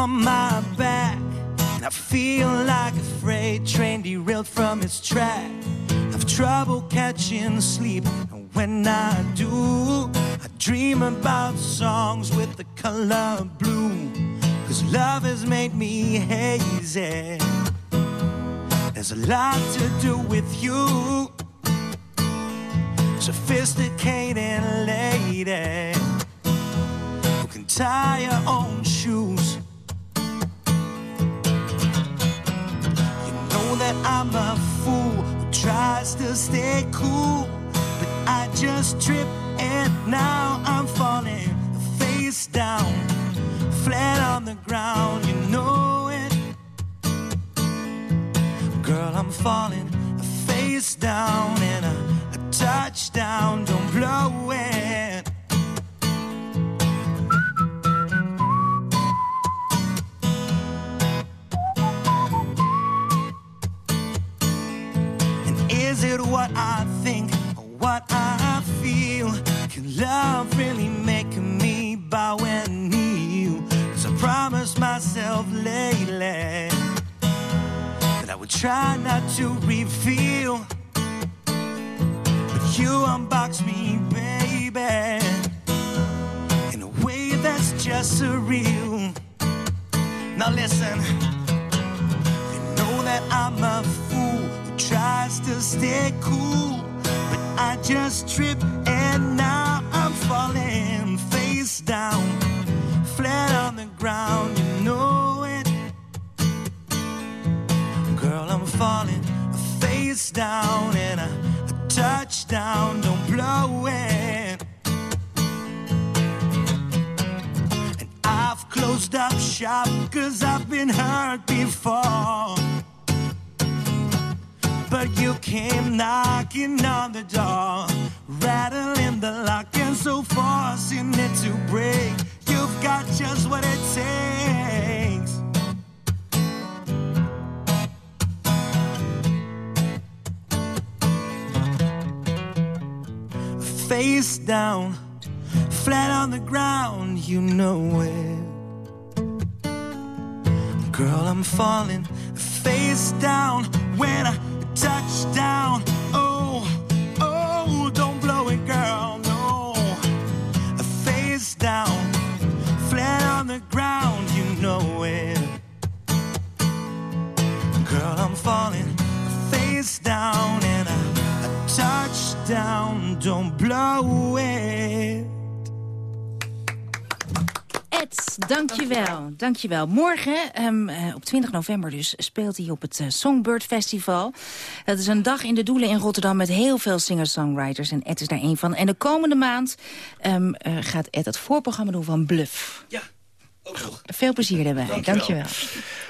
On my back. And I feel like a freight train derailed from its track. I've trouble catching sleep. And when I do, I dream about songs with the color blue. Cause love has made me hazy. There's a lot to do with you. Sophisticated lady who can tie your own shoes that I'm a fool who tries to stay cool, but I just trip and now I'm falling face down, flat on the ground. You know it, girl. I'm falling face down and a, a touchdown. Don't blow it. What I think or what I feel? Can love really make me bow and kneel? Cause I promised myself lately that I would try not to reveal. But you unbox me, baby, in a way that's just surreal. Now listen, you know that I'm a to stay cool, but I just trip and now I'm falling face down, flat on the ground. You know it, girl. I'm falling face down and a touchdown. Don't blow it. And I've closed up shop cause I've been hurt before. But you came knocking on the door, rattling the lock and so forcing it to break. You've got just what it takes. Face down, flat on the ground, you know it. Girl, I'm falling face down when I touch down. Oh, oh, don't blow it, girl, no. Face down, flat on the ground, you know it. Girl, I'm falling face down and a, a touchdown. Don't blow it. Ed, dankjewel. dankjewel. Morgen, ehm, eh, op 20 november dus, speelt hij op het eh, Songbird Festival. Dat is een dag in de Doelen in Rotterdam met heel veel singer-songwriters. En Ed is daar één van. En de komende maand ehm, eh, gaat Ed het voorprogramma doen van Bluff. Ja. Veel plezier daarbij. Dankjewel. Dankjewel.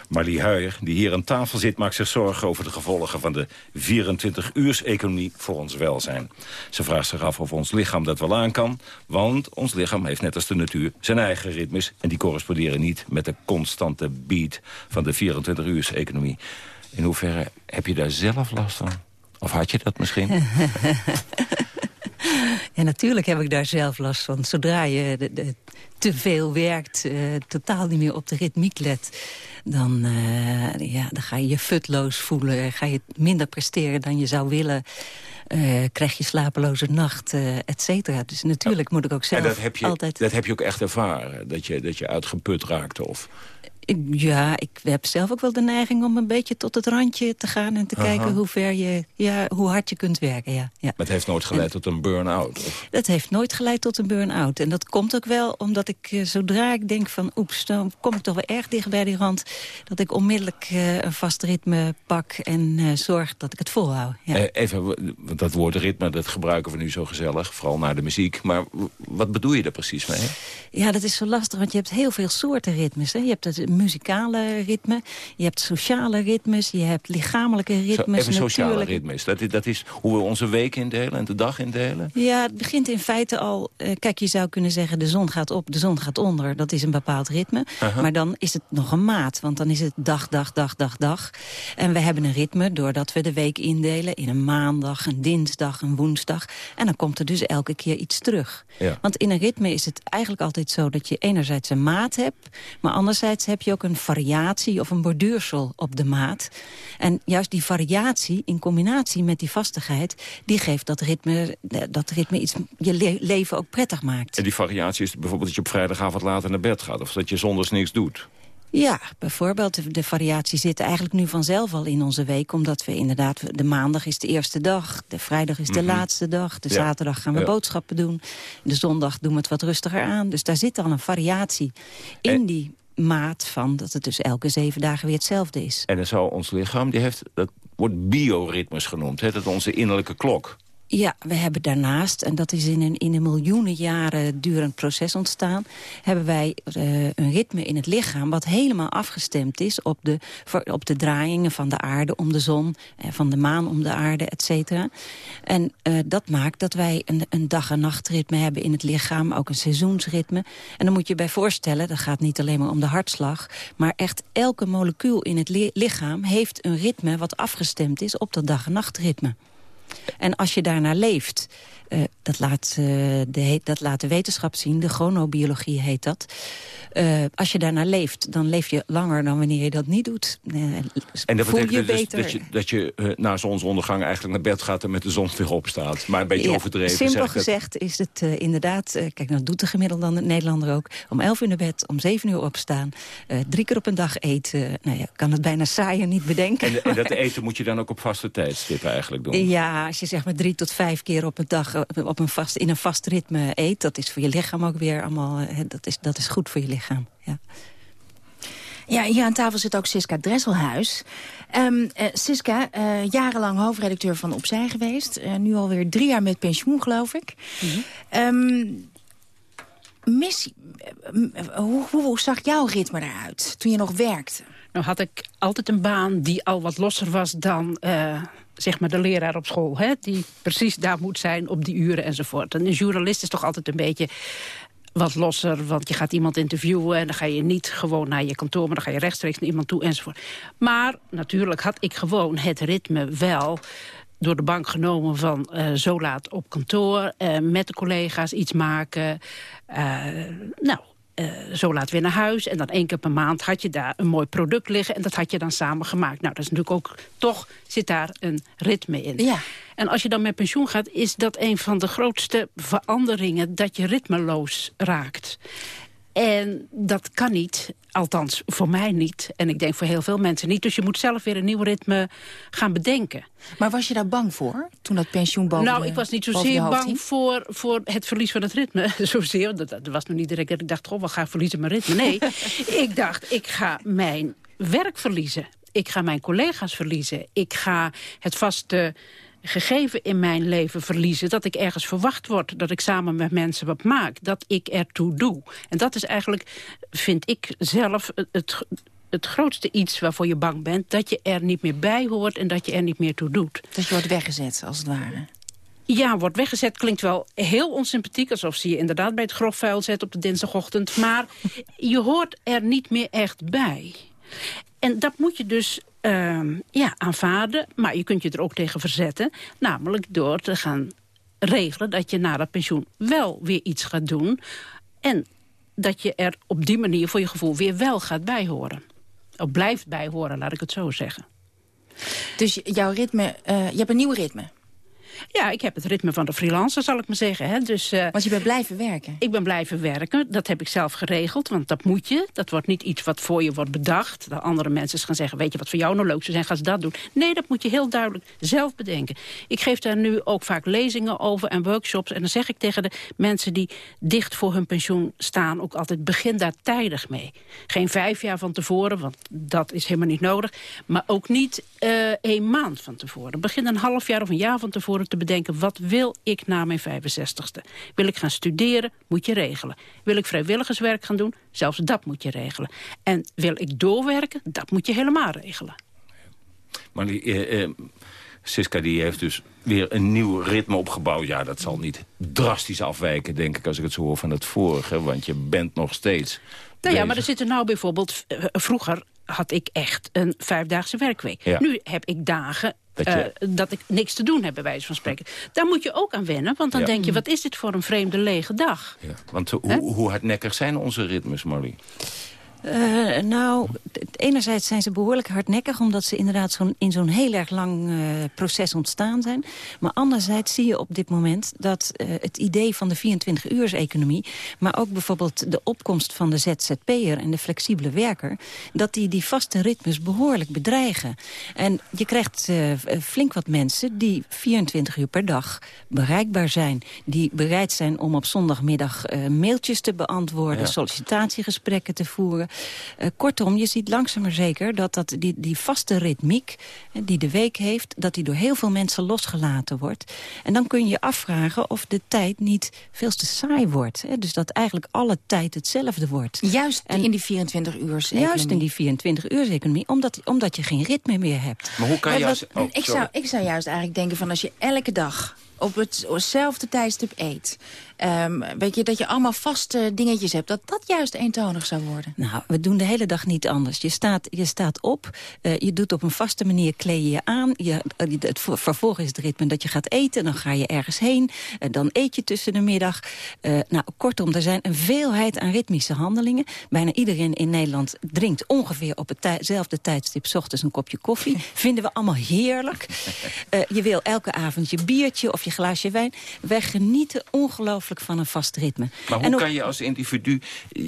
Marlie Huijer, die hier aan tafel zit... maakt zich zorgen over de gevolgen van de 24-uurs-economie voor ons welzijn. Ze vraagt zich af of ons lichaam dat wel aan kan... want ons lichaam heeft net als de natuur zijn eigen ritmes... en die corresponderen niet met de constante beat van de 24-uurs-economie. In hoeverre heb je daar zelf last van? Of had je dat misschien? Ja, natuurlijk heb ik daar zelf last van. Zodra je de, de, te veel werkt, eh, totaal niet meer op de ritmiek let... Dan, eh, ja, dan ga je je futloos voelen, ga je minder presteren dan je zou willen... eh, krijg je slapeloze nacht, eh et cetera. Dus natuurlijk moet ik ook zelf en dat heb, je, altijd... dat heb je ook echt ervaren? Dat je, dat je uitgeput raakte? Of... Ja, ik heb zelf ook wel de neiging om een beetje tot het randje te gaan... en te Aha. kijken hoe, ver je, ja, hoe hard je kunt werken. Ja, ja. Maar het heeft nooit geleid tot een burn-out? Dat heeft nooit geleid tot een burn-out. En dat komt ook wel omdat ik, eh, zodra ik denk van... oeps, dan kom ik toch wel erg dicht bij die rand... dat ik onmiddellijk eh, een vast ritme pak en eh, zorg dat ik het volhoud. Ja. Eh, Even, dat woord ritme, dat gebruiken we nu zo gezellig. Vooral naar de muziek. Maar wat bedoel je er precies mee? Ja, dat is zo lastig, want je hebt heel veel soorten ritmes. Hè. Je hebt het muzikale ritme, je hebt sociale ritmes... je hebt lichamelijke Zo, ritmes, even sociale natuurlijke- ritmes. Dat is, dat is hoe we onze week indelen en de dag indelen. Ja, het begint in feite al... eh, kijk, je zou kunnen zeggen, de zon gaat op, de zon gaat onder. Dat is een bepaald ritme. Maar dan is het nog een maat. Want dan is het dag, dag, dag, dag, dag. En we hebben een ritme doordat we de week indelen... in een maandag, een dinsdag, een woensdag. En dan komt er dus elke keer iets terug. Ja. Want in een ritme is het eigenlijk altijd zo... dat je enerzijds een maat hebt... maar anderzijds heb je ook een variatie of een borduursel op de maat. En juist die variatie in combinatie met die vastigheid... die geeft dat ritme, eh, dat ritme iets je le- leven ook prettig maakt. En die variatie is bijvoorbeeld dat je op vrijdagavond later naar bed gaat. Of dat je zondags niks doet. Ja, bijvoorbeeld de, variatie zit eigenlijk nu vanzelf al in onze week. Omdat we inderdaad, de maandag is de eerste dag. De vrijdag is de Mhm. laatste dag. De Ja. zaterdag gaan we Ja. boodschappen doen. De zondag doen we het wat rustiger aan. Dus daar zit al een variatie in die maat van... dat het dus elke zeven dagen weer hetzelfde is. En dan zou ons lichaam, die heeft dat wordt bioritmes genoemd. Hè? Dat onze innerlijke klok. Ja, we hebben daarnaast, en dat is in een, in een miljoenen jaren durend proces ontstaan... hebben wij uh, een ritme in het lichaam wat helemaal afgestemd is... op de, op de draaiingen van de aarde om de zon, en van de maan om de aarde, et cetera. En uh, dat maakt dat wij een, een dag- en nachtritme hebben in het lichaam, ook een seizoensritme. En dan moet je bij voorstellen, dat gaat niet alleen maar om de hartslag... maar echt elke molecuul in het li lichaam heeft een ritme wat afgestemd is op dat dag- en nachtritme. En als je daarnaar leeft, uh, dat, laat, uh, de, dat laat de wetenschap zien, de chronobiologie heet dat. Uh, als je daarnaar leeft, dan leef je langer dan wanneer je dat niet doet. en dat voel betekent je dus beter. dat je, dat je na zonsondergang eigenlijk naar bed gaat... en met de zon weer opstaat. Maar een beetje ja, overdreven. Simpel het. gezegd is het inderdaad... kijk, dat doet de gemiddelde Nederlander ook. Om 11 uur naar bed, om 7 uur opstaan. drie keer op een dag eten. Nou ja, kan het bijna saaier niet bedenken. En, en dat eten moet je dan ook op vaste tijdstippen eigenlijk doen? Ja, als je zeg maar drie tot vijf keer op een dag op een vast, in een vast ritme eet... dat is voor je lichaam ook weer allemaal... dat is, dat is goed voor je lichaam, ja. Ja, hier aan tafel zit ook Siska Dresselhuis. Um, uh, Siska, uh, jarenlang hoofdredacteur van Opzij geweest. Uh, nu alweer drie jaar met pensioen, geloof ik. Mm -hmm. um, missie, hoe, hoe zag jouw ritme eruit toen je nog werkte? Nou had ik altijd een baan die al wat losser was dan zeg maar de leraar op school. Hè? Die precies daar moet zijn op die uren enzovoort. En een journalist is toch altijd een beetje wat losser. Want je gaat iemand interviewen en dan ga je niet gewoon naar je kantoor... maar dan ga je rechtstreeks naar iemand toe enzovoort. Maar natuurlijk had ik gewoon het ritme wel door de bank genomen van uh, zo laat op kantoor... Uh, met de collega's iets maken. Uh, nou, uh, zo laat weer naar huis. En dan één keer per maand had je daar een mooi product liggen. En dat had je dan samen gemaakt. Nou, dat is natuurlijk ook, toch zit daar een ritme in. Ja. En als je dan met pensioen gaat, is dat een van de grootste veranderingen... dat je ritmeloos raakt. En dat kan niet, althans voor mij niet. En ik denk voor heel veel mensen niet. Dus je moet zelf weer een nieuw ritme gaan bedenken. Maar was je daar bang voor, toen dat pensioen boven Nou, ik was niet zozeer bang voor, voor het verlies van het ritme. zozeer, dat, dat was nog niet direct dat ik dacht... goh, wat ga ik verliezen mijn ritme? Nee, ik dacht, ik ga mijn werk verliezen. Ik ga mijn collega's verliezen. Ik ga het vaste gegeven in mijn leven verliezen. Dat ik ergens verwacht word. Dat ik samen met mensen wat maak. Dat ik ertoe doe. En dat is eigenlijk, vind ik zelf, het, het grootste iets waarvoor je bang bent. Dat je er niet meer bij hoort en dat je er niet meer toe doet. Dat je wordt weggezet, als het ware. Ja, wordt weggezet klinkt wel heel onsympathiek... alsof ze je inderdaad bij het grofvuil zet op de dinsdagochtend. Maar je hoort er niet meer echt bij. En dat moet je dus uh, ja, aanvaarden, maar je kunt je er ook tegen verzetten. Namelijk door te gaan regelen dat je na dat pensioen wel weer iets gaat doen. En dat je er op die manier voor je gevoel weer wel gaat bijhoren. Of blijft bijhoren, laat ik het zo zeggen. Dus jouw ritme, uh, je hebt een nieuw ritme? Ja, ik heb het ritme van de freelancer, zal ik maar zeggen. Hè. Dus, uh, want je bent blijven werken? Ik ben blijven werken. Dat heb ik zelf geregeld, want dat moet je. Dat wordt niet iets wat voor je wordt bedacht. Dat andere mensen gaan zeggen, weet je wat voor jou nou leuk zou zijn, gaan ze dat doen. Nee, dat moet je heel duidelijk zelf bedenken. Ik geef daar nu ook vaak lezingen over en workshops. En dan zeg ik tegen de mensen die dicht voor hun pensioen staan... ook altijd, begin daar tijdig mee. Geen vijf jaar van tevoren, want dat is helemaal niet nodig. Maar ook niet uh, een maand van tevoren. Begin een half jaar of een jaar van tevoren te bedenken... wat wil ik na mijn 65ste? Wil ik gaan studeren? Moet je regelen. Wil ik vrijwilligerswerk gaan doen? Zelfs dat moet je regelen. En wil ik doorwerken? Dat moet je helemaal regelen. Maar die, eh, eh, Siska die heeft dus weer een nieuw ritme opgebouwd. Ja, dat zal niet drastisch afwijken, denk ik, als ik het zo hoor van het vorige. Want je bent nog steeds... Nou ja, maar er zitten nou bijvoorbeeld... Uh, vroeger had ik echt een vijfdaagse werkweek. Ja. Nu heb ik dagen dat, je... uh, dat ik niks te doen heb, bij wijze van spreken. Daar moet je ook aan wennen, want dan Ja. denk je... wat is dit voor een vreemde lege dag? Ja, want hoe, hoe hardnekkig zijn onze ritmes, Marie? Uh, nou, enerzijds zijn ze behoorlijk hardnekkig... omdat ze inderdaad zo'n in zo'n heel erg lang uh, proces ontstaan zijn. Maar anderzijds zie je op dit moment dat uh, het idee van de 24-uurs-economie... maar ook bijvoorbeeld de opkomst van de ZZP'er en de flexibele werker... dat die die vaste ritmes behoorlijk bedreigen. En je krijgt flink wat mensen die 24 uur per dag bereikbaar zijn. Die bereid zijn om op zondagmiddag mailtjes te beantwoorden... Ja. sollicitatiegesprekken te voeren kortom, je ziet langzaam maar zeker dat, dat die, die vaste ritmiek... die de week heeft, dat die door heel veel mensen losgelaten wordt. En dan kun je je afvragen of de tijd niet veel te saai wordt. Hè? Dus dat eigenlijk alle tijd hetzelfde wordt. Juist en, in die 24 uur Juist in die 24 uur economie, omdat, omdat je geen ritme meer hebt. Maar hoe kan je... Als, oh, ik, zou, ik zou juist eigenlijk denken van als je elke dag op hetzelfde tijdstip eet. Um, weet je, dat je allemaal vaste dingetjes hebt. Dat dat juist eentonig zou worden. Nou, we doen de hele dag niet anders. Je staat, je staat op, uh, je doet op een vaste manier, kleed je je aan. Je, uh, het vervolg is het ritme dat je gaat eten. Dan ga je ergens heen. Uh, dan eet je tussen de middag. nou, kortom, er zijn een veelheid aan ritmische handelingen. Bijna iedereen in Nederland drinkt ongeveer op hetzelfde tijdstip... S ochtends een kopje koffie. Vinden we allemaal heerlijk. je wil elke avond je biertje of je glaasje wijn. Wij genieten ongelooflijk van een vast ritme. Maar hoe kan je als individu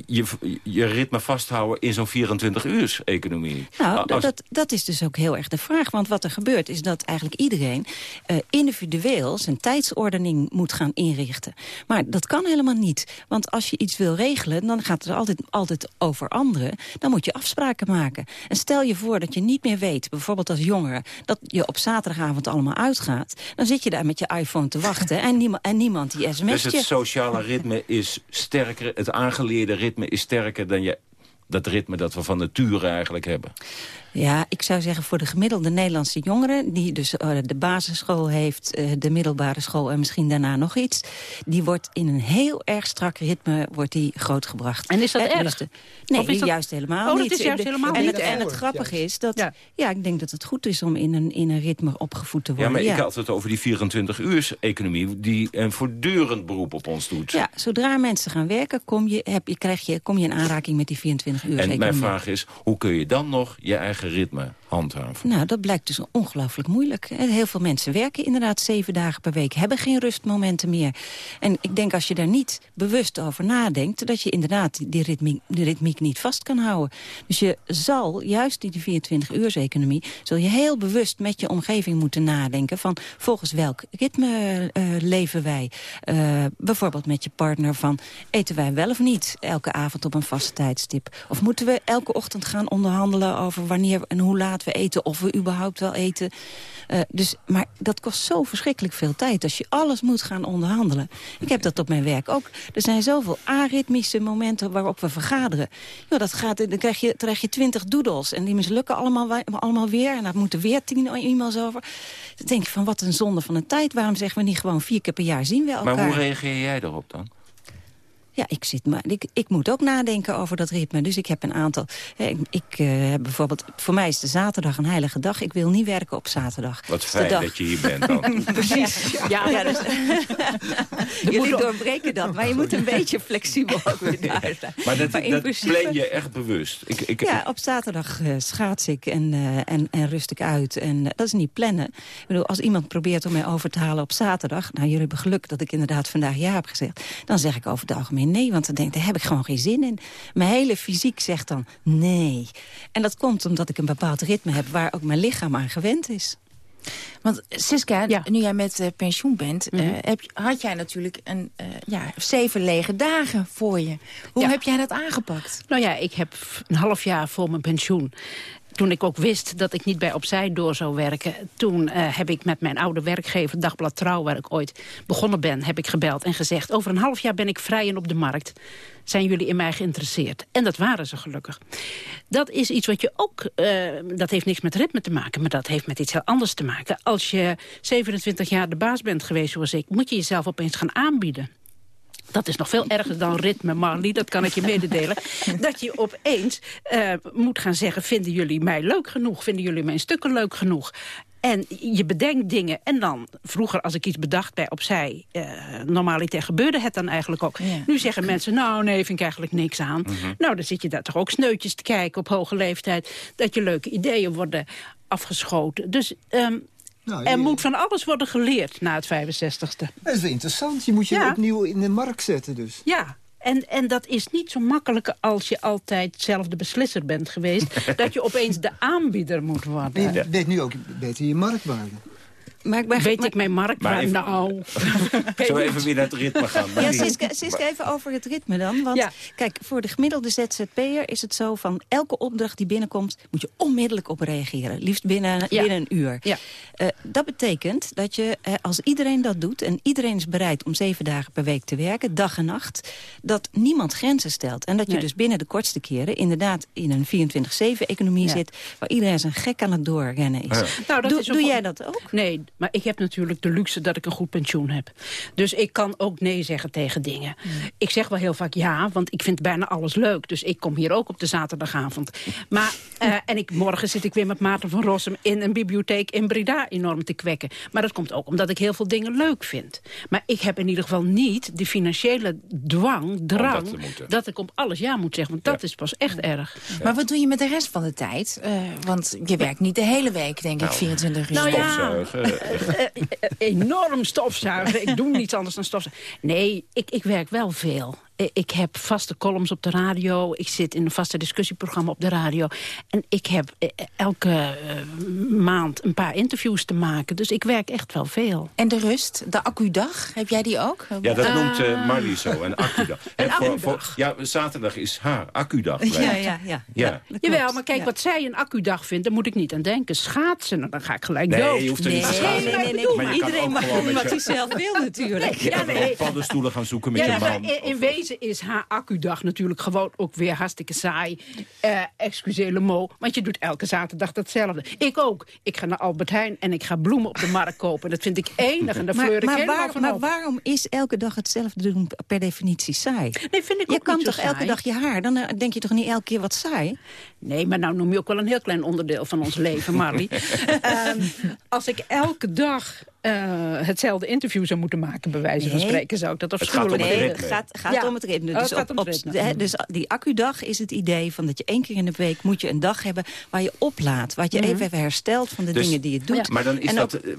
je, je ritme vasthouden in zo'n 24-uurs-economie? Nou, dat, dat is dus ook heel erg de vraag. Want wat er gebeurt is dat eigenlijk iedereen uh, individueel zijn tijdsordening moet gaan inrichten. Maar dat kan helemaal niet. Want als je iets wil regelen, dan gaat het altijd, altijd over anderen. Dan moet je afspraken maken. En stel je voor dat je niet meer weet, bijvoorbeeld als jongere... dat je op zaterdagavond allemaal uitgaat. Dan zit je daar met je iPhone te wachten en, niemand, en niemand die sms dus je sociale ritme is sterker, het aangeleerde ritme is sterker dan je, dat ritme dat we van nature eigenlijk hebben. Ja, ik zou zeggen voor de gemiddelde Nederlandse jongeren... die dus uh, de basisschool heeft, uh, de middelbare school en misschien daarna nog iets... die wordt in een heel erg strak ritme wordt die grootgebracht. En is dat en, erg? Nee, is dat... juist helemaal oh, niet. dat is juist helemaal en niet. Het, en het grappige is dat... Ja. ja. ik denk dat het goed is om in een, in een ritme opgevoed te worden. Ja, maar ja. ik had het over die 24-uurs-economie... die een voortdurend beroep op ons doet. Ja, zodra mensen gaan werken, kom je, heb je, krijg je, kom je in aanraking met die 24-uurs-economie. En mijn vraag is, hoe kun je dan nog je eigen ritme Nou, dat blijkt dus ongelooflijk moeilijk. Heel veel mensen werken inderdaad zeven dagen per week... hebben geen rustmomenten meer. En ik denk als je daar niet bewust over nadenkt... dat je inderdaad die ritmiek, ritmiek niet vast kan houden. Dus je zal, juist in die 24-uurs-economie... zul je heel bewust met je omgeving moeten nadenken... van volgens welk ritme uh, leven wij? Uh, bijvoorbeeld met je partner van... eten wij wel of niet elke avond op een vast tijdstip? Of moeten we elke ochtend gaan onderhandelen over wanneer en hoe laat we eten... of we überhaupt wel eten. Uh, dus, maar dat kost zo verschrikkelijk veel tijd als je alles moet gaan onderhandelen. Ik heb dat op mijn werk ook. Er zijn zoveel aritmische momenten waarop we vergaderen. Dat gaat, dan krijg je, krijg je twintig doodles en die mislukken allemaal, allemaal weer. En daar moeten weer tien e-mails over. Dan denk je van wat een zonde van een tijd. Waarom zeggen we niet gewoon vier keer per jaar zien we elkaar? Maar hoe reageer jij daarop dan? Ja, ik, zit maar, ik, ik moet ook nadenken over dat ritme. Dus ik heb een aantal... ik, ik uh, heb bijvoorbeeld... Voor mij is de zaterdag een heilige dag. Ik wil niet werken op zaterdag. Wat fijn dat je hier bent dan. Precies. Ja, ja dus, jullie doorbreken dat. Maar je moet een beetje flexibel ook weer daar zijn. Maar dat, maar dat principe, plan je echt bewust? Ik, ik, ja, op zaterdag uh, schaats ik en, uh, en, en rust ik uit. En dat is niet plannen. Ik bedoel, als iemand probeert om mij over te halen op zaterdag... nou, jullie hebben geluk dat ik inderdaad vandaag ja heb gezegd... dan zeg ik over het algemeen nee, want dan denk ik, daar heb ik gewoon geen zin in. Mijn hele fysiek zegt dan nee. En dat komt omdat ik een bepaald ritme heb waar ook mijn lichaam aan gewend is. Want Siska, ja. nu jij met uh, pensioen bent, mm -hmm. uh, heb, had jij natuurlijk een, uh, ja, zeven lege dagen voor je. Hoe ja. heb jij dat aangepakt? Nou ja, ik heb een half jaar voor mijn pensioen toen ik ook wist dat ik niet bij Opzij door zou werken... toen uh, heb ik met mijn oude werkgever, Dagblad Trouw... waar ik ooit begonnen ben, heb ik gebeld en gezegd... over een half jaar ben ik vrij en op de markt. Zijn jullie in mij geïnteresseerd? En dat waren ze gelukkig. Dat is iets wat je ook... Uh, dat heeft niks met ritme te maken, maar dat heeft met iets heel anders te maken. Als je 27 jaar de baas bent geweest zoals ik... moet je jezelf opeens gaan aanbieden. Dat is nog veel erger dan ritme, Marley, dat kan ik je mededelen. dat je opeens uh, moet gaan zeggen, vinden jullie mij leuk genoeg? Vinden jullie mijn stukken leuk genoeg? En je bedenkt dingen. En dan, vroeger als ik iets bedacht bij opzij... Normaliter gebeurde het dan eigenlijk ook. Ja. Nu zeggen mensen, nou nee, vind ik eigenlijk niks aan. Mm -hmm. Nou, dan zit je daar toch ook sneutjes te kijken op hoge leeftijd. Dat je leuke ideeën worden afgeschoten. Dus um, nou, er moet van alles worden geleerd na het 65ste. Dat is wel interessant. Je moet je ja. opnieuw in de markt zetten dus. Ja, en, en dat is niet zo makkelijk als je altijd zelf de beslisser bent geweest... dat je opeens de aanbieder moet worden. Je weet nu ook beter je marktwaarde. Maar ik ben, Weet maar- ik mijn markt Maar waar even- nou? We even weer naar het ritme gaan? Ja? Siska, Siska, even over het ritme dan. Want Ja. kijk, voor de gemiddelde ZZP'er is het zo van... elke opdracht die binnenkomt, moet je onmiddellijk op reageren. Liefst binnen, Ja. binnen een uur. Ja. Eh, dat betekent dat je, eh, als iedereen dat doet... en iedereen is bereid om zeven dagen per week te werken, dag en nacht... dat niemand grenzen stelt. En dat je Nee. dus binnen de kortste keren... inderdaad in een 24-7-economie Ja. zit... waar iedereen zijn gek aan het doorrennen is. Ja. Nou, dat doe is doe jij dat ook? Nee, maar ik heb natuurlijk de luxe dat ik een goed pensioen heb. Dus ik kan ook nee zeggen tegen dingen. Ik zeg wel heel vaak ja, want ik vind bijna alles leuk. Dus ik kom hier ook op de zaterdagavond. Maar, eh, en ik, morgen zit ik weer met Maarten van Rossum... in een bibliotheek in Breda enorm te kwekken. Maar dat komt ook omdat ik heel veel dingen leuk vind. Maar ik heb in ieder geval niet de financiële dwang, drang... dat ik op alles ja moet zeggen. Want dat is pas echt erg. Maar wat doe je met de rest van de tijd? Eh, want je werkt niet de hele week, denk ik, 24 uur. Nou ja, enorm stofzuigen. ik doe niets anders dan stofzuigen. Nee, ik, ik werk wel veel. Eh, Ik heb vaste columns op de radio. Ik zit in een vaste discussieprogramma op de radio. En ik heb eh, elke eh, maand een paar interviews te maken. Dus ik werk echt wel veel. En de rust, de accudag, heb jij die ook? Ja, dat noemt eh Marlies zo, een accudag. Een voor- ja, zaterdag is haar accudag. Ja, ja, ja. Ja. dat Jawel, maar kijk, Ja. wat zij een accudag vindt, daar moet ik niet aan denken. Schaatsen, nou, dan ga ik gelijk Nee, dood. je hoeft er niet te Nee, schaatsen. nee, nee, nee. Maar je Iedereen mag doen wat je- hij zelf wil natuurlijk. Ja, nee. paddenstoelen gaan zoeken met Ja, je man. in, in wezen is haar accudag natuurlijk gewoon ook weer hartstikke saai. Eh excuseer le mot, want je doet elke zaterdag datzelfde. Ik ook. Ik ga naar Albert Heijn en ik ga bloemen op de markt kopen. Dat vind ik enig en daar Maar, fleur ik maar, helemaal waar- van maar op. waarom is elke dag hetzelfde doen per definitie saai? Nee, vind ik Je ook kan toch elke saai? dag je haar? Dan eh, denk je toch niet elke keer wat saai? Nee, maar nou noem je ook wel een heel klein onderdeel van ons leven, Marlie. Ehm, als ik elke dag eh, hetzelfde interview zou moeten maken, bij wijze van Nee. spreken, zou ik dat afschuwelijk Nee, vinden. ritme. het gaat, gaat Ja. om het ritme. Oh, Dus, het gaat op, het ritme. dus die accudag is het idee van dat je één keer in de week moet je een dag hebben waar je oplaat. Wat je Mhm. even, even herstelt van de Dus- dingen die je doet. Maar dan is En dat... ook- eh,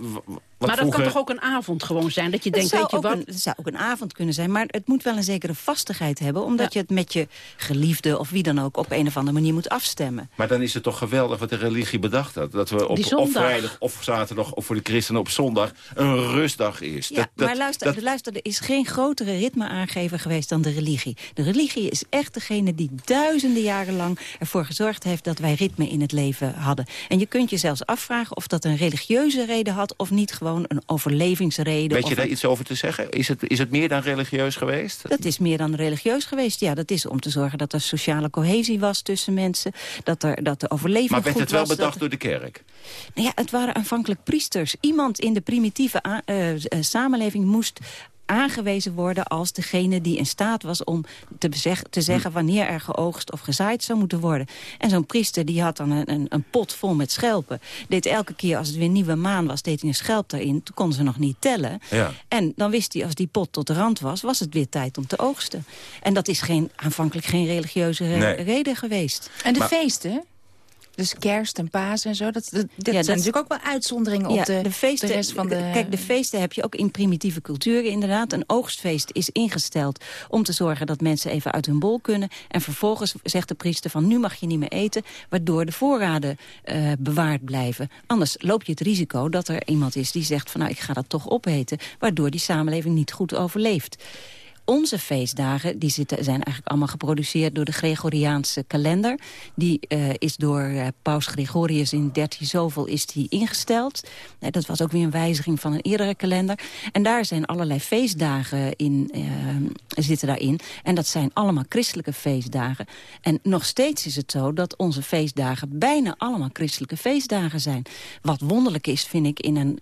maar dat kan toch ook een avond gewoon zijn? Dat je Het denkt, zou, weet je ook wat? een, het zou ook een avond kunnen zijn, maar het moet wel een zekere vastigheid hebben. Omdat Ja. je het met je geliefde of wie dan ook op een of andere manier moet afstemmen. Maar dan is het toch geweldig wat de religie bedacht had. Dat we op of vrijdag of zaterdag of voor de christenen op zondag een rustdag is. Ja, Dat- dat- maar luister, dat- luister, er is geen grotere ritmeaangever geweest dan de religie. De religie is echt degene die duizenden jaren lang ervoor gezorgd heeft dat wij ritme in het leven hadden. En je kunt je zelfs afvragen of dat een religieuze reden had of niet gewoon een overlevingsreden. Weet je daar een- iets over te zeggen? Is het, is het meer dan religieus geweest? Dat is meer dan religieus geweest. Ja, dat is om te zorgen dat er sociale cohesie was tussen mensen. Dat, er, dat de overleving Maar werd goed het wel was. bedacht door de kerk? Nou ja, het waren aanvankelijk priesters. Iemand in de primitieve eh, eh, samenleving moest aangewezen worden als degene die in staat was om te, zeggen Hm. wanneer er geoogst of gezaaid zou moeten worden. En zo'n priester die had dan een, een, een pot vol met schelpen. Deed elke keer als het weer nieuwe maan was, deed hij een schelp daarin. Toen konden ze nog niet tellen. Ja. En dan wist hij als die pot tot de rand was, was het weer tijd om te oogsten. En dat is geen, aanvankelijk geen religieuze re- Nee. reden geweest. En de Maar- feesten? Dus kerst en paas en zo, dat, dat, dat dat- zijn natuurlijk ook wel uitzonderingen op de, feesten, de rest van de... Kijk, de feesten heb je ook in primitieve culturen inderdaad. Een oogstfeest is ingesteld om te zorgen dat mensen even uit hun bol kunnen. En vervolgens zegt de priester van nu mag je niet meer eten... waardoor de voorraden eh, bewaard blijven. Anders loop je het risico dat er iemand is die zegt van nou ik ga dat toch opeten. Waardoor die samenleving niet goed overleeft. Onze feestdagen die zitten, zijn eigenlijk allemaal geproduceerd door de Gregoriaanse kalender. Die eh, is door eh, paus Gregorius in 13 zoveel is die ingesteld. Eh, dat was ook weer een wijziging van een eerdere kalender. En daar zijn allerlei feestdagen in, zitten daarin. En dat zijn allemaal christelijke feestdagen. En nog steeds is het zo dat onze feestdagen bijna allemaal christelijke feestdagen zijn. Wat wonderlijk is, vind ik, in een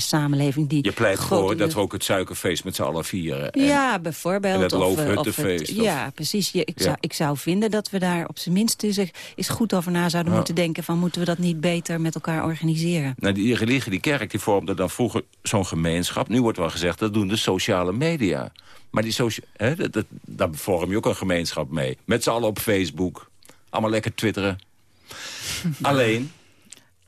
samenleving die... Je pleit voor dat we ook het suikerfeest met z'n allen vieren. En- ja, bijvoorbeeld. en het of, eh, loofhuttenfeest, of het- of- Ja, precies. Je, ik, Ja. Zou, ik zou vinden dat we daar op zijn minst dus eens goed over na zouden Ja. moeten denken... van moeten we dat niet beter met elkaar organiseren? Nou, die religie, die kerk, die vormde dan vroeger zo'n gemeenschap. Nu wordt wel gezegd, dat doen de sociale media. Maar die socia hè, dat, dat, daar vorm je ook een gemeenschap mee. Met z'n allen op Facebook. Allemaal lekker twitteren. Alleen,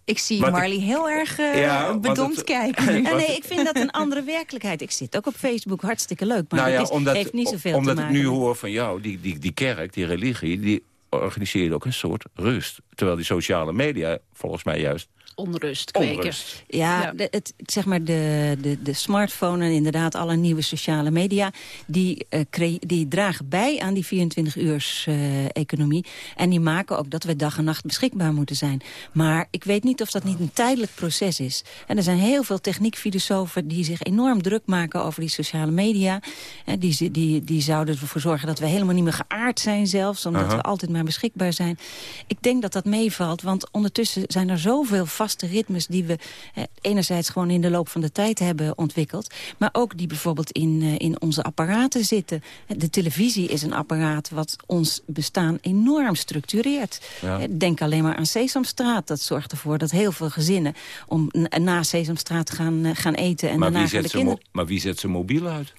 Ik zie Wat ik- Marley heel erg eh, Ja, het- kijken. Ja, nu. nee, ik vind dat een andere werkelijkheid. Ik zit ook op Facebook, hartstikke leuk. Maar nou ja, dat is, omdat, heeft niet zoveel omdat te ik maken. nu met- hoor van jou, die, die, die kerk, die religie... die organiseert ook een soort rust. Terwijl die sociale media volgens mij juist onrust kweken. Onrust. Ja, Ja. De, het, zeg maar de, de, de smartphone en inderdaad alle nieuwe sociale media... die, eh, cre- die dragen bij aan die 24-uurs-economie. en die maken ook dat we dag en nacht beschikbaar moeten zijn. Maar ik weet niet of dat niet een tijdelijk proces is. En er zijn heel veel techniekfilosofen die zich enorm druk maken over die sociale media. En die, die, die zouden ervoor zorgen dat we helemaal niet meer geaard zijn zelfs... omdat we altijd maar beschikbaar zijn. Ik denk dat dat meevalt, want ondertussen zijn er zoveel vaste ritmes... die we eh, enerzijds gewoon in de loop van de tijd hebben ontwikkeld... maar ook die bijvoorbeeld in, eh, in onze apparaten zitten. De televisie is een apparaat wat ons bestaan enorm structureert. Ja. Eh, Denk alleen maar aan Sesamstraat. Dat zorgt ervoor dat heel veel gezinnen... om na Sesamstraat gaan, gaan eten en Maar daarna wie, gaan de kinderen... maar wie zet zijn mobiel uit?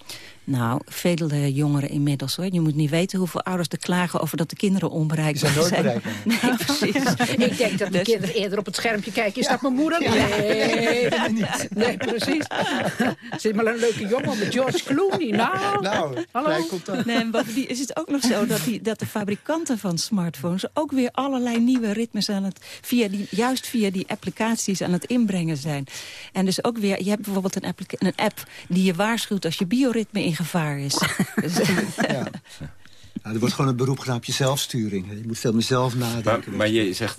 Nou, veel eh, jongeren inmiddels hoor. Je moet niet weten hoeveel ouders er klagen over dat de kinderen onbereikbaar zijn zijn. nooit bereikbaar. Nee, precies. Ik denk dat de kinderen eerder op het schermpje kijken. Is dat mijn moeder? Nee, nee precies. Zit maar een leuke jongen met George Clooney. Nou, Nou, hallo. Nee, en bovendien is het ook nog zo dat, die, dat de fabrikanten van smartphones... ook weer allerlei nieuwe ritmes aan het, via die, juist via die applicaties aan het inbrengen zijn. En dus ook weer, je hebt bijvoorbeeld een, een app die je waarschuwt als je bioritme in gevaar is. Dus, Ja. Nou, er wordt gewoon een beroep gedaan op je zelfsturing. Je moet veel meer zelf nadenken. Maar, maar je zegt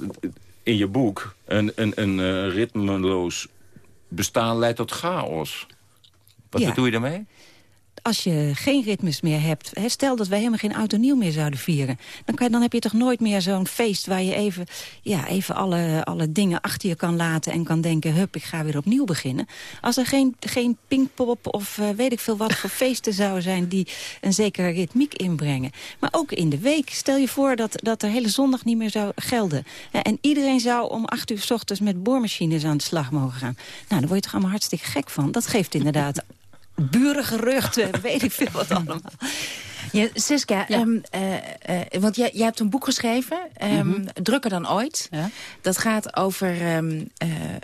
in je boek... een, een, een eh, ritmeloos bestaan leidt tot chaos. Wat Ja. bedoel je daarmee? Als je geen ritmes meer hebt... Hè, stel dat wij helemaal geen en nieuw meer zouden vieren... dan, kan dan heb je toch nooit meer zo'n feest... waar je even, ja, even alle, alle dingen achter je kan laten... en kan denken, hup, ik ga weer opnieuw beginnen. Als er geen, geen pingpop of eh, weet ik veel wat voor feesten zouden zijn... die een zekere ritmiek inbrengen. Maar ook in de week. Stel je voor dat, dat de hele zondag niet meer zou gelden. Hè, en iedereen zou om acht uur s ochtends met boormachines aan de slag mogen gaan. Nou, daar word je toch allemaal hartstikke gek van. Dat geeft inderdaad burengeruchten, weet ik veel wat allemaal. Ja, Siska, ehm, eh, eh, want jij, jij hebt een boek geschreven, Mhm. Drukker dan ooit. Dat gaat over eh,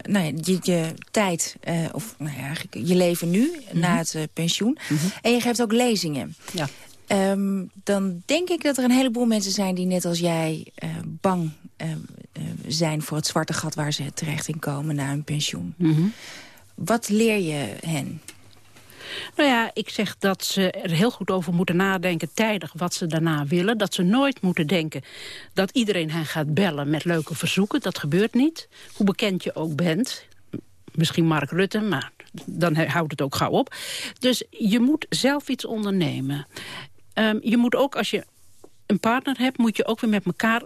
nou ja, je, je tijd, eh, of nou ja, eigenlijk je leven nu, na het eh, pensioen. En je geeft ook lezingen. Ja. Dan denk ik dat er een heleboel mensen zijn die net als jij eh, bang eh, eh, zijn voor het zwarte gat waar ze terecht in komen na hun pensioen. Wat leer je hen? Nou ja, ik zeg dat ze er heel goed over moeten nadenken tijdig wat ze daarna willen. Dat ze nooit moeten denken dat iedereen hen gaat bellen met leuke verzoeken. Dat gebeurt niet. Hoe bekend je ook bent. Misschien Mark Rutte, maar dan houdt het ook gauw op. Dus je moet zelf iets ondernemen. Ehm, je moet ook, als je een partner hebt, moet je ook weer met elkaar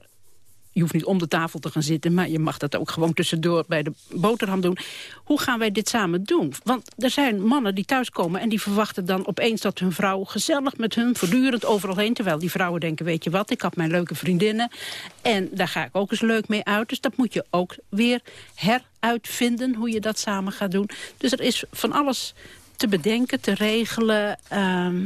je hoeft niet om de tafel te gaan zitten... maar je mag dat ook gewoon tussendoor bij de boterham doen. Hoe gaan wij dit samen doen? Want er zijn mannen die thuiskomen en die verwachten dan opeens... dat hun vrouw gezellig met hun voortdurend overal heen... terwijl die vrouwen denken, weet je wat, ik had mijn leuke vriendinnen... en daar ga ik ook eens leuk mee uit. Dus dat moet je ook weer heruitvinden, hoe je dat samen gaat doen. Dus er is van alles te bedenken, te regelen... ehm,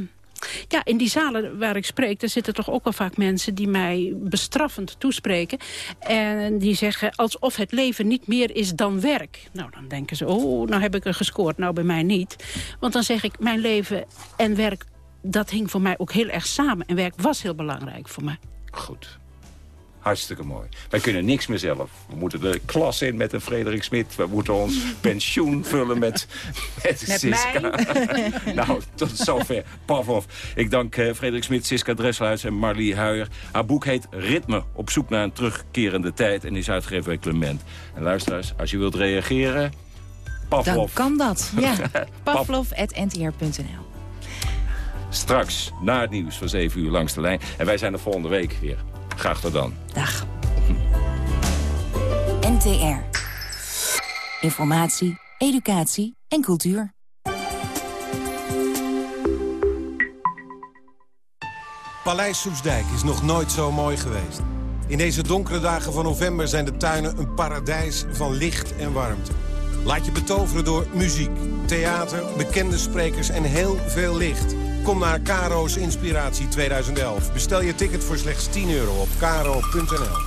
ja, in die zalen waar ik spreek, daar zitten toch ook wel vaak mensen die mij bestraffend toespreken. En die zeggen alsof het leven niet meer is dan werk. Nou, dan denken ze, oh, nou heb ik er gescoord. Nou, bij mij niet. Want dan zeg ik, mijn leven en werk, dat hing voor mij ook heel erg samen. En werk was heel belangrijk voor mij. Goed. Hartstikke mooi. Wij kunnen niks meer zelf. We moeten de klas in met een Frederik Smit. We moeten ons pensioen vullen met, met, Met Siska. mij. nou, tot zover. Pavlov. Ik dank eh, Frederik Smit, Siska Dresselhuis en Marlie Huijer. Haar boek heet Ritme. Op zoek naar een terugkerende tijd. En is uitgegeven bij Clement. En luisteraars, als je wilt reageren... Dan Pavlov. kan dat, ja. Pavlov.ntr.nl Straks, na het nieuws van 7 uur langs de lijn. En wij zijn er volgende week weer. Graag tot dan. Dag. NTR. Informatie, educatie en cultuur. Paleis Soesdijk is nog nooit zo mooi geweest. In deze donkere dagen van november zijn de tuinen een paradijs van licht en warmte. Laat je betoveren door muziek, theater, bekende sprekers en heel veel licht. Kom naar Caro's Inspiratie 2011. Bestel je ticket voor slechts 10 euro op caro.nl.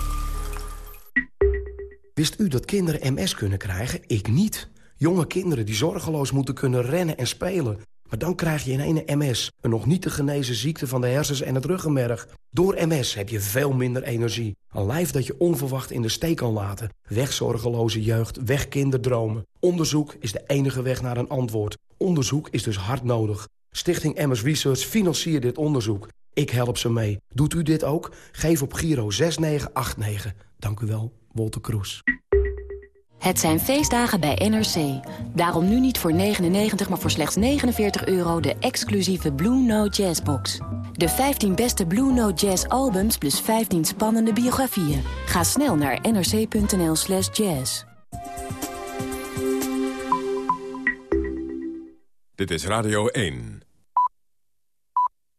Wist u dat kinderen MS kunnen krijgen? Ik niet. Jonge kinderen die zorgeloos moeten kunnen rennen en spelen. Maar dan krijg je in ene MS, een nog niet te genezen ziekte van de hersens en het ruggenmerg. Door MS heb je veel minder energie. Een lijf dat je onverwacht in de steek kan laten. Weg zorgeloze jeugd, weg kinderdromen. Onderzoek is de enige weg naar een antwoord. Onderzoek is dus hard nodig. Stichting MS Research financiert dit onderzoek. Ik help ze mee. Doet u dit ook? Geef op Giro 6989. Dank u wel, Wolter Kroes. Het zijn feestdagen bij NRC. Daarom nu niet voor 99, maar voor slechts 49 euro de exclusieve Blue Note Jazz box. De 15 beste Blue Note Jazz albums plus 15 spannende biografieën. Ga snel naar nrc.nl slash jazz. Dit is Radio 1.